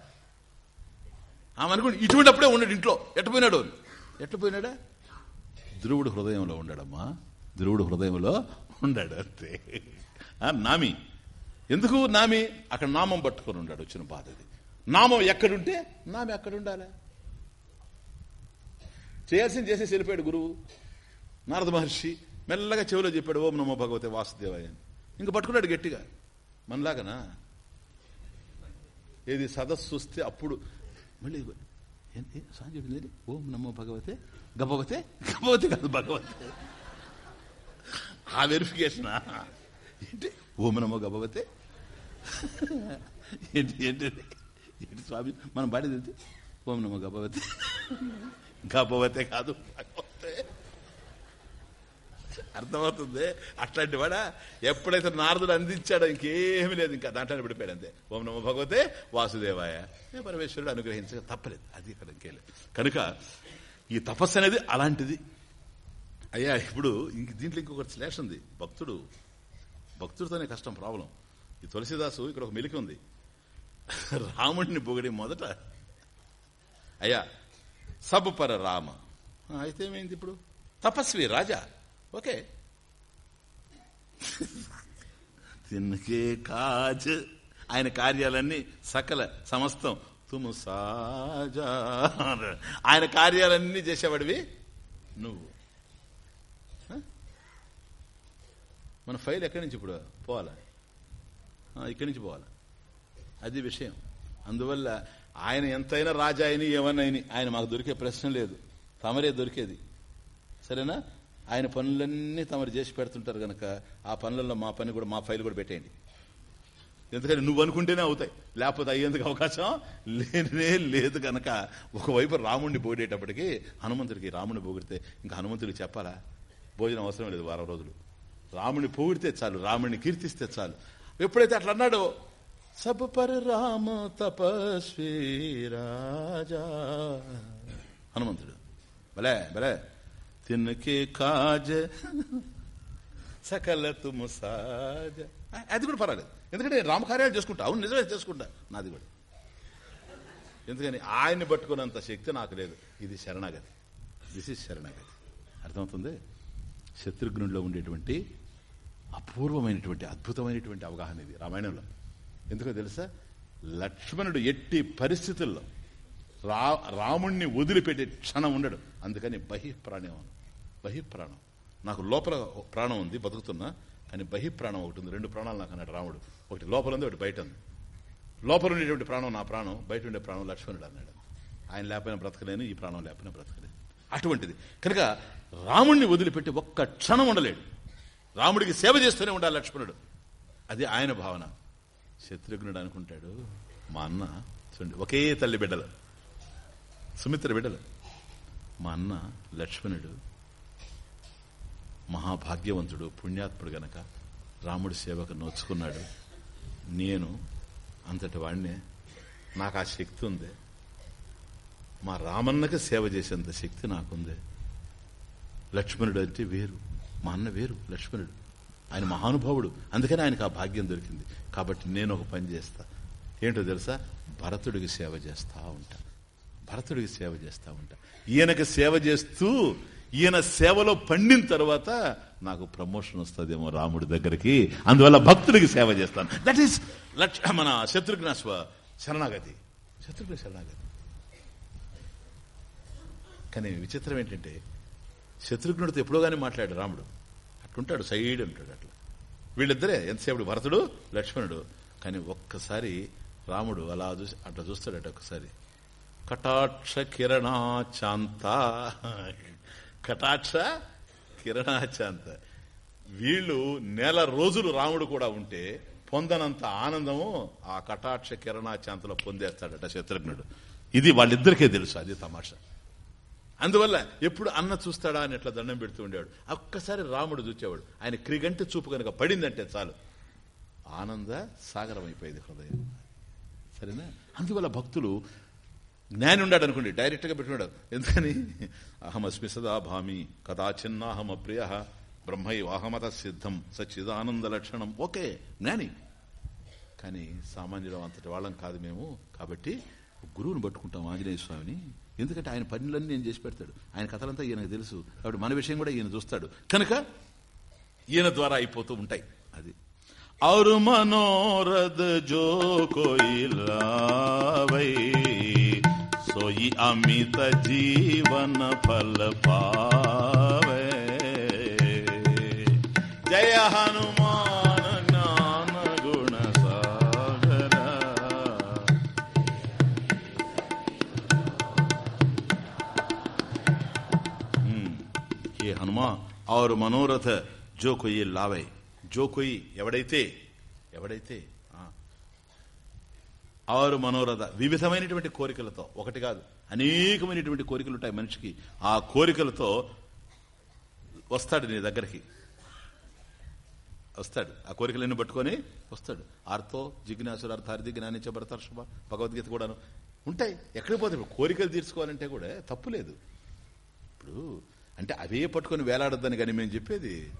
ఆమె అనుకుని ఇటువంటిప్పుడే ఉన్నాడు ఇంట్లో. ఎట్టపోయినాడు ఎట్టపోయినాడా ధ్రువుడు హృదయంలో ఉండడమ్మా. ధ్రువుడు హృదయంలో ఉండాడు అంతే. ఆ, నామి. ఎందుకు? నామి అక్కడ నామం పట్టుకొని ఉన్నాడు వచ్చిన బాధ అది నామం ఎక్కడుంటే నామి అక్కడుండాలి చేయాల్సింది చేసేసి వెళ్ళిపోయాడు గురువు. నారద మహర్షి మెల్లగా చెవిలో చెప్పాడు ఓం నమో భగవతే వాసుదేవాయ అని. ఇంక పట్టుకున్నాడు గట్టిగా. మనలాగనా? ఏది సదస్సు వస్తే అప్పుడు మళ్ళీ ఏంటి స్వామి చెప్పింది ఓం నమో భగవతే గభవతే గభవతే కాదు భగవతే. ఆ వెరిఫికేషన్ ఏంటి? ఓం నమో గభవతే ఏంటి ఏంటి? ఏంటి స్వామి? మనం పాడేది ఏంటి? ఓం నమో గపవతే గపవతే కాదు అర్థమవుతుంది? అట్లాంటి వాడా? ఎప్పుడైతే నారదుడు అందించాడో ఇంకేమీ లేదు ఇంకా దాంట్లో పడిపోయాడు అంతే. ఓం నమ భగవతే వాసుదేవాయ. ఏ పరమేశ్వరుడు అనుగ్రహించక తప్పలేదు. అది ఇక్కడ ఇంకేలేదు కనుక ఈ తపస్సు అనేది అలాంటిది. అయ్యా ఇప్పుడు ఇంక దీంట్లో ఇంకొక శ్లేష ఉంది. భక్తుడు భక్తుడితోనే కష్టం ప్రాబ్లం ఈ తులసిదాసు ఇక్కడ ఒక మెలికి ఉంది. రాముడిని పొగిడి మొదట. అయ్యా సబ్ పర రామ అయితే ఏమైంది ఇప్పుడు? తపస్వి రాజా. ఓకే. తిన్నకే కాజ్. ఆయన కార్యాలన్నీ సకల సమస్తం. తుము సాజా. ఆయన కార్యాలన్నీ చేసేవాడివి నువ్వు. మన ఫైల్ ఎక్కడి నుంచి ఇప్పుడు? పోవాలా? ఇక్కడి నుంచి పోవాలి. అది విషయం. అందువల్ల ఆయన ఎంతైనా రాజా అయిన ఏమన్నైని ఆయన మాకు దొరికే ప్రశ్న లేదు. తమరే దొరికేది. సరేనా? ఆయన పనులన్నీ తమరు చేసి పెడుతుంటారు గనక ఆ పనులలో మా పని కూడా మా ఫైల్ కూడా పెట్టేయండి. ఎందుకంటే నువ్వు అనుకుంటేనే అవుతాయి. లేకపోతే అయ్యేందుకు అవకాశం లేనే లేదు గనక. ఒకవైపు రాముడిని పోగేటప్పటికి హనుమంతుడికి రాముడిని పోగిడితే ఇంకా హనుమంతుడికి చెప్పాలా? భోజనం అవసరం లేదు వారం రోజులు. రాముడిని పొగిడితే చాలు రాముడిని కీర్తిస్తే చాలు. ఎప్పుడైతే అట్లా అన్నాడో? సబ్ పర రామ తపస్వి రాజా. హనుమంతుడు. భలే భలే. తిన్నకే కాజ్ సకల తుము సాజ. అది కూడా పర్వాలేదు. ఎందుకంటే రామకార్యాలు చేసుకుంటా. అవును నిజమే చేసుకుంటా. నాది కూడా. ఎందుకని ఆయన్ని పట్టుకున్నంత శక్తి నాకు లేదు. ఇది శరణాగతి. దిస్ ఇస్ శరణాగతి. అర్థమవుతుంది? శత్రుఘ్నుడిలో ఉండేటువంటి అపూర్వమైనటువంటి అద్భుతమైనటువంటి అవగాహన ఇది రామాయణంలో. ఎందుకో తెలుసా? లక్ష్మణుడు ఎట్టి పరిస్థితుల్లో రా రాముణ్ణి వదిలిపెట్టే క్షణం ఉండడు. అందుకని బహిప్రాణం బహిప్రాణం. నాకు లోపల ప్రాణం ఉంది బతుకుతున్నా కానీ బహిప్రాణం ఒకటి ఉంది. రెండు ప్రాణాలు నాకు అన్నాడు రాముడు. ఒకటి లోపల ఉంది ఒకటి బయట ఉంది. లోపల ఉండేటువంటి ప్రాణం నా ప్రాణం బయట ఉండే ప్రాణం లక్ష్మణుడు అన్నాడు. ఆయన లేకపోయినా బ్రతకలేను ఈ ప్రాణం లేకపోయినా బ్రతకలేను. అటువంటిది. కనుక రాముణ్ణి వదిలిపెట్టి ఒక్క క్షణం ఉండలేడు. రాముడికి సేవ చేస్తూనే ఉండాలి లక్ష్మణుడు. అది ఆయన భావన. శత్రుఘ్నుడు అనుకుంటాడు మా అన్న చూడండి ఒకే తల్లి బిడ్డలు. సుమిత్ర బిడ్డలు. మా అన్న లక్ష్మణుడు మహాభాగ్యవంతుడు పుణ్యాత్ముడు గనక రాముడి సేవకు నోచుకున్నాడు నేను అంతటి వాడినే. నాకు ఆ శక్తి ఉంది. మా రామన్నకి సేవ చేసేంత శక్తి నాకుంది. లక్ష్మణుడు అంటే వేరు. మా అన్న వేరు లక్ష్మణుడు. ఆయన మహానుభావుడు. అందుకని ఆయనకు ఆ భాగ్యం దొరికింది. కాబట్టి నేను ఒక పని చేస్తా. ఏంటో తెలుసా? భరతుడికి సేవ చేస్తా ఉంటా. భరతుడికి సేవ చేస్తూ ఉంటా. ఈయనకి సేవ చేస్తూ ఈయన సేవలో పండిన తర్వాత నాకు ప్రమోషన్ వస్తుందేమో రాముడి దగ్గరికి. అందువల్ల భక్తుడికి సేవ చేస్తాను. దట్ ఈస్ లక్ష మన శత్రుఘ్న స్వ శరణాగతి. శత్రుఘ్న శరణాగతి. కానీ విచిత్రం ఏంటంటే శత్రుఘ్నుడితో ఎప్పుడో కానీ మాట్లాడు రాముడు. అట్టుంటాడు సైడ్ ఉంటాడు అట్లా. వీళ్ళిద్దరే ఎంతసేపు భరతుడు లక్ష్మణుడు. కానీ ఒక్కసారి రాముడు అలా చూసి అట్లా చూస్తాడట ఒక్కసారి. కటాక్ష కిరణాచాంత కటాక్ష కిరణాచాంత వీళ్ళు నెల రోజులు రాముడు కూడా ఉంటే పొందనంత ఆనందము ఆ కటాక్ష కిరణాచాంతలో పొందేస్తాడట శత్రుఘ్నుడు. ఇది వాళ్ళిద్దరికే తెలుసు అది తమాషా. అందువల్ల ఎప్పుడు అన్న చూస్తాడా అని ఎట్లా దండం పెడుతూ ఉండేవాడు. ఒక్కసారి రాముడు చూచేవాడు. ఆయన క్రిగంటి చూపు కనుక పడిందంటే చాలు. ఆనంద సాగరం అయిపోయేది హృదయం. సరేనా? అందువల్ల భక్తులు జ్ఞాని ఉన్నాడు అనుకోండి డైరెక్ట్గా పెట్టుకున్నాడు. ఎందుకని? అహమస్మి సదా భామి కదాచిన్నాహం అప్రియ బ్రహ్మైవాహమత సిద్ధం సచ్చిదానంద లక్షణం. ఓకే జ్ఞాని. కానీ సామాన్యులం అంతటి వాళ్ళం కాదు మేము. కాబట్టి గురువుని పట్టుకుంటాం ఆంజనేయ స్వామిని ఎందుకంటే ఆయన పనులన్నీ నేను చేసి పెడతాడు ఆయన కథలంతా ఈయనకు తెలుసు కాబట్టి మన విషయం కూడా ఈయన చూస్తాడు కనుక ఈయన ద్వారా అయిపోతూ ఉంటాయి అది और मनोरथ जो कोई लावै सोई अमित जीवन फल पावे जय हनुमान और मनोरथ जो कोई लावे జో కొయి ఎవడైతే ఎవడైతే ఆ. ఆరు మనోరథ వివిధమైనటువంటి కోరికలతో ఒకటి కాదు అనేకమైనటువంటి కోరికలు ఉంటాయి మనిషికి ఆ కోరికలతో వస్తాడు నీ దగ్గరికి వస్తాడు ఆ కోరికలన్నీ పట్టుకొని వస్తాడు ఆర్తో జిజ్ఞాసుడు అర్థార్థి జ్ఞానించ భరతర్షభ భగవద్గీత కూడాను ఉంటాయి ఎక్కడికి పోతే ఇప్పుడు కోరికలు తీర్చుకోవాలంటే కూడా తప్పు లేదు ఇప్పుడు అంటే అవే పట్టుకొని వేలాడద్దని కానీ మేము చెప్పేది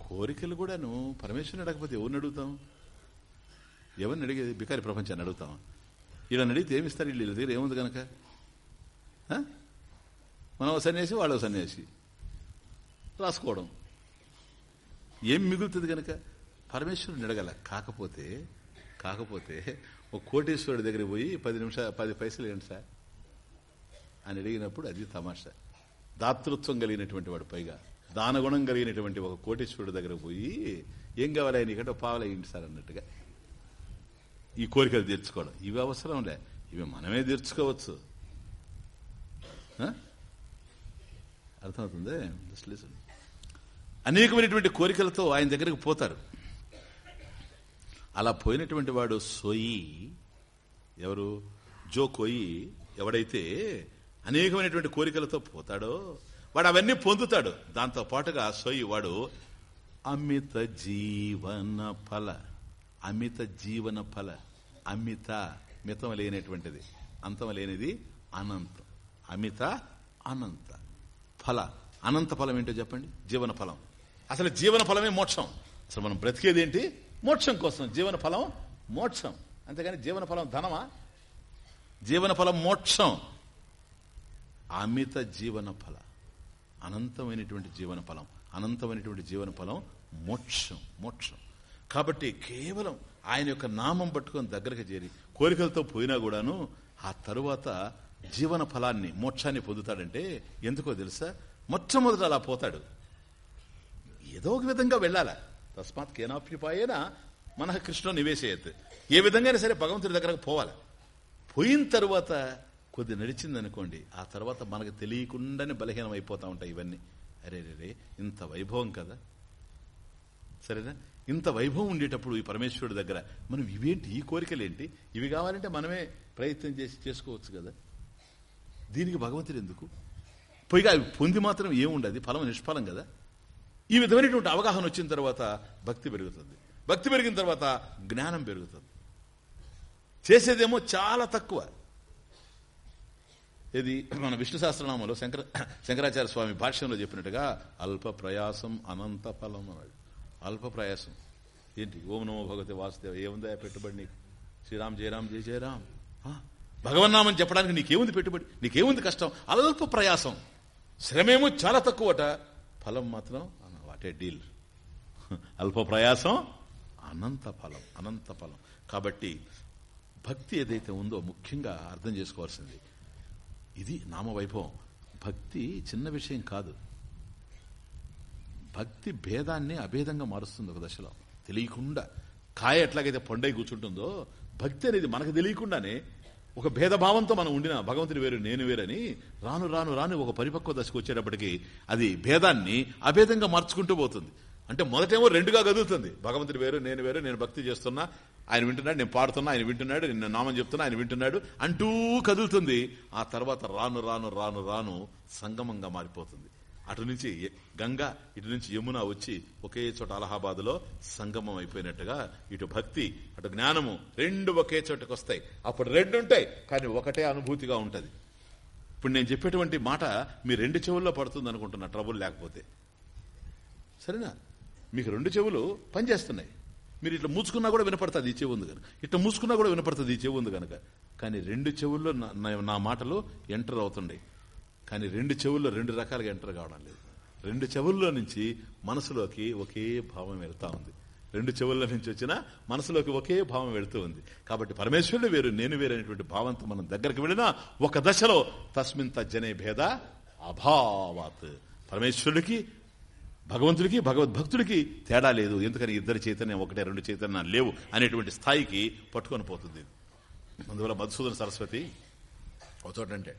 కోరికలు కూడాను పరమేశ్వరుని అడగకపోతే ఎవరిని అడుగుతాం? ఎవరిని అడిగేది? బికారి ప్రపంచాన్ని అడుగుతాం. వీళ్ళని అడిగితే ఏమిస్తారు ఇస్తారు? వీళ్ళు దగ్గర ఏముంది కనుక మనం సన్యాసి వాళ్ళు సన్యాసి. రాసుకోవడం. ఏం మిగులుతుంది కనుక పరమేశ్వరుని అడగల. కాకపోతే కాకపోతే ఒక కోటేశ్వరుడి దగ్గర పోయి పది నిమిషాలు పది పైసలు ఏంటి సార్. అని అడిగినప్పుడు అది తమాషా. దాతృత్వం కలిగినటువంటి వాడు పైగా. దానగుణం కలిగినటువంటి ఒక కోటేశ్వరుడి దగ్గర పోయి ఏం కావాలి నీకంటే పావులు పావలయ్యండి సార్ అన్నట్టుగా. ఈ కోరికలు తీర్చుకోవడం. ఇవి అవసరంలే ఇవి మనమే తీర్చుకోవచ్చు. ఆ? అర్థమవుతుంది? అనేకమైనటువంటి కోరికలతో ఆయన దగ్గరికి పోతారు. అలా పోయినటువంటి వాడు సోయి. ఎవరు? జో కోయి. ఎవడైతే అనేకమైనటువంటి కోరికలతో పోతాడో వాడు అవన్నీ పొందుతాడు. దాంతో పాటుగా సోయి వాడు అమిత జీవన ఫల అమిత జీవన ఫల అమిత మితం లేనటువంటిది. అంతం లేనిది అనంతం. అమిత అనంత. ఫల. అనంత ఫలం ఏంటో చెప్పండి? జీవన ఫలం. అసలు జీవన ఫలమే మోక్షం. అసలు మనం బ్రతికేది ఏంటి? మోక్షం కోసం. జీవన ఫలం మోక్షం. అంతేగాని జీవన ఫలం ధనమా? జీవన ఫలం మోక్షం. అమిత జీవన ఫల. అనంతమైనటువంటి జీవన ఫలం. అనంతమైనటువంటి జీవన ఫలం మోక్షం మోక్షం. కాబట్టి కేవలం ఆయన యొక్క నామం పట్టుకొని దగ్గరికి చేరి కోరికలతో పోయినా కూడాను ఆ తరువాత జీవన ఫలాన్ని మోక్షాన్ని పొందుతాడంటే ఎందుకో తెలుసా? మొట్టమొదట అలా పోతాడు. ఏదో ఒక విధంగా వెళ్ళాల? తస్మాత్ కేనాప్యుపాయేనా? మన కృష్ణ నివేశయత్. ఏ విధంగానే సరే భగవంతుడి దగ్గరకు పోవాలి? పోయిన తర్వాత కొద్ది నడిచిందనుకోండి ఆ తర్వాత మనకు తెలియకుండానే బలహీనం అయిపోతా ఉంటాయి ఇవన్నీ. అరే రే ఇంత వైభవం కదా. సరేనా? ఇంత వైభవం ఉండేటప్పుడు ఈ పరమేశ్వరుడి దగ్గర మనం ఇవేంటి ఈ కోరికలేంటి? ఇవి కావాలంటే మనమే ప్రయత్నం చేసి చేసుకోవచ్చు కదా. దీనికి భగవంతుడు ఎందుకు? పైగా అవి పొంది మాత్రం ఏముండదు ఫలం నిష్ఫలం కదా. ఈ విధమైనటువంటి అవగాహన వచ్చిన తర్వాత భక్తి పెరుగుతుంది. భక్తి పెరిగిన తర్వాత జ్ఞానం పెరుగుతుంది. చేసేదేమో చాలా తక్కువ. ఇది మన విష్ణు సహస్రనామంలో శంకర శంకరాచార్య స్వామి భాష్యంలో చెప్పినట్టుగా అల్ప ప్రయాసం అనంత ఫలం అన్నాడు. అల్ప ప్రయాసం. ఏంటి? ఓం నమో భగవతి వాసుదేవ ఏముందా పెట్టుబడి నీకు? శ్రీరామ్ జయరామ్ జయ జయరామ్ ఆ? భగవన్నామం చెప్పడానికి నీకేముంది పెట్టుబడి? నీకేముంది కష్టం? అల్ప ప్రయాసం. శ్రమేమో చాలా తక్కువట. ఫలం మాత్రం వాటే డీల్. అల్ప ప్రయాసం అనంత ఫలం అనంత ఫలం. కాబట్టి భక్తి ఏదైతే ఉందో ముఖ్యంగా అర్థం చేసుకోవాల్సింది. ఇది నామవైభవం భక్తి చిన్న విషయం కాదు. భక్తి భేదాన్ని అభేదంగా మారుస్తుంది ఒక దశలో. తెలియకుండా కాయ ఎట్లాగైతే పండై కూర్చుంటుందో భక్తి అనేది మనకు తెలియకుండానే ఒక భేదభావంతో మనం ఉండిన భగవంతుని వేరు నేను వేరని రాను రాను రాను ఒక పరిపక్వ దశకు వచ్చేటప్పటికి అది భేదాన్ని అభేదంగా మార్చుకుంటూ పోతుంది. అంటే మొదటేమో రెండుగా కదులుతుంది. భగవంతుడు వేరు నేను వేరు నేను భక్తి చేస్తున్నా ఆయన వింటున్నాడు నేను పాడుతున్నా ఆయన వింటున్నాడు నేను నామం చెప్తున్నా ఆయన వింటున్నాడు అంటూ కదులుతుంది. ఆ తర్వాత రాను రాను రాను రాను సంగమంగా మారిపోతుంది. అటు నుంచి గంగా ఇటు నుంచి యమున వచ్చి ఒకే చోట అలహాబాద్లో సంగమం అయిపోయినట్టుగా ఇటు భక్తి అటు జ్ఞానము రెండు ఒకే చోటకు వస్తాయి. అప్పుడు రెండు ఉంటాయి కానీ ఒకటే అనుభూతిగా ఉంటుంది. ఇప్పుడు నేను చెప్పేటువంటి మాట మీ రెండు చెవుల్లో పడుతుంది అనుకుంటున్నా ట్రబుల్ లేకపోతే. సరేనా? మీకు రెండు చెవులు పనిచేస్తున్నాయి. మీరు ఇట్లా మూసుకున్నా కూడా వినపడుతుంది ఈ చెవు ఉంది కనుక. ఇట్లా మూసుకున్నా కూడా వినపడుతుంది ఈ చెవు ఉంది కనుక. కానీ రెండు చెవుల్లో నా- నా- మాటలు ఎంటర్ అవుతుండే. కానీ రెండు చెవుల్లో రెండు రకాలుగా ఎంటర్ కావడం లేదు. రెండు చెవుల్లో నుంచి మనసులోకి ఒకే భావం వెళ్తా ఉంది. రెండు చెవుల్లో నుంచి వచ్చిన మనసులోకి ఒకే భావం వెళుతూ ఉంది. కాబట్టి పరమేశ్వరుడు వేరు నేను వేరైనటువంటి భావంతో మనం దగ్గరికి వెళ్ళినా ఒక దశలో తస్మిన్ తజ్జనే భేద అభావాత్. పరమేశ్వరుడికి భగవంతుడికి భగవద్భక్తుడికి తేడా లేదు. ఎందుకని ఇద్దరు చైతన్యం ఒకటే రెండు చైతన్యాలు లేవు అనేటువంటి స్థాయికి పట్టుకొని పోతుంది. అందువల్ల మధుసూదన సరస్వతి ఒక చోటంటే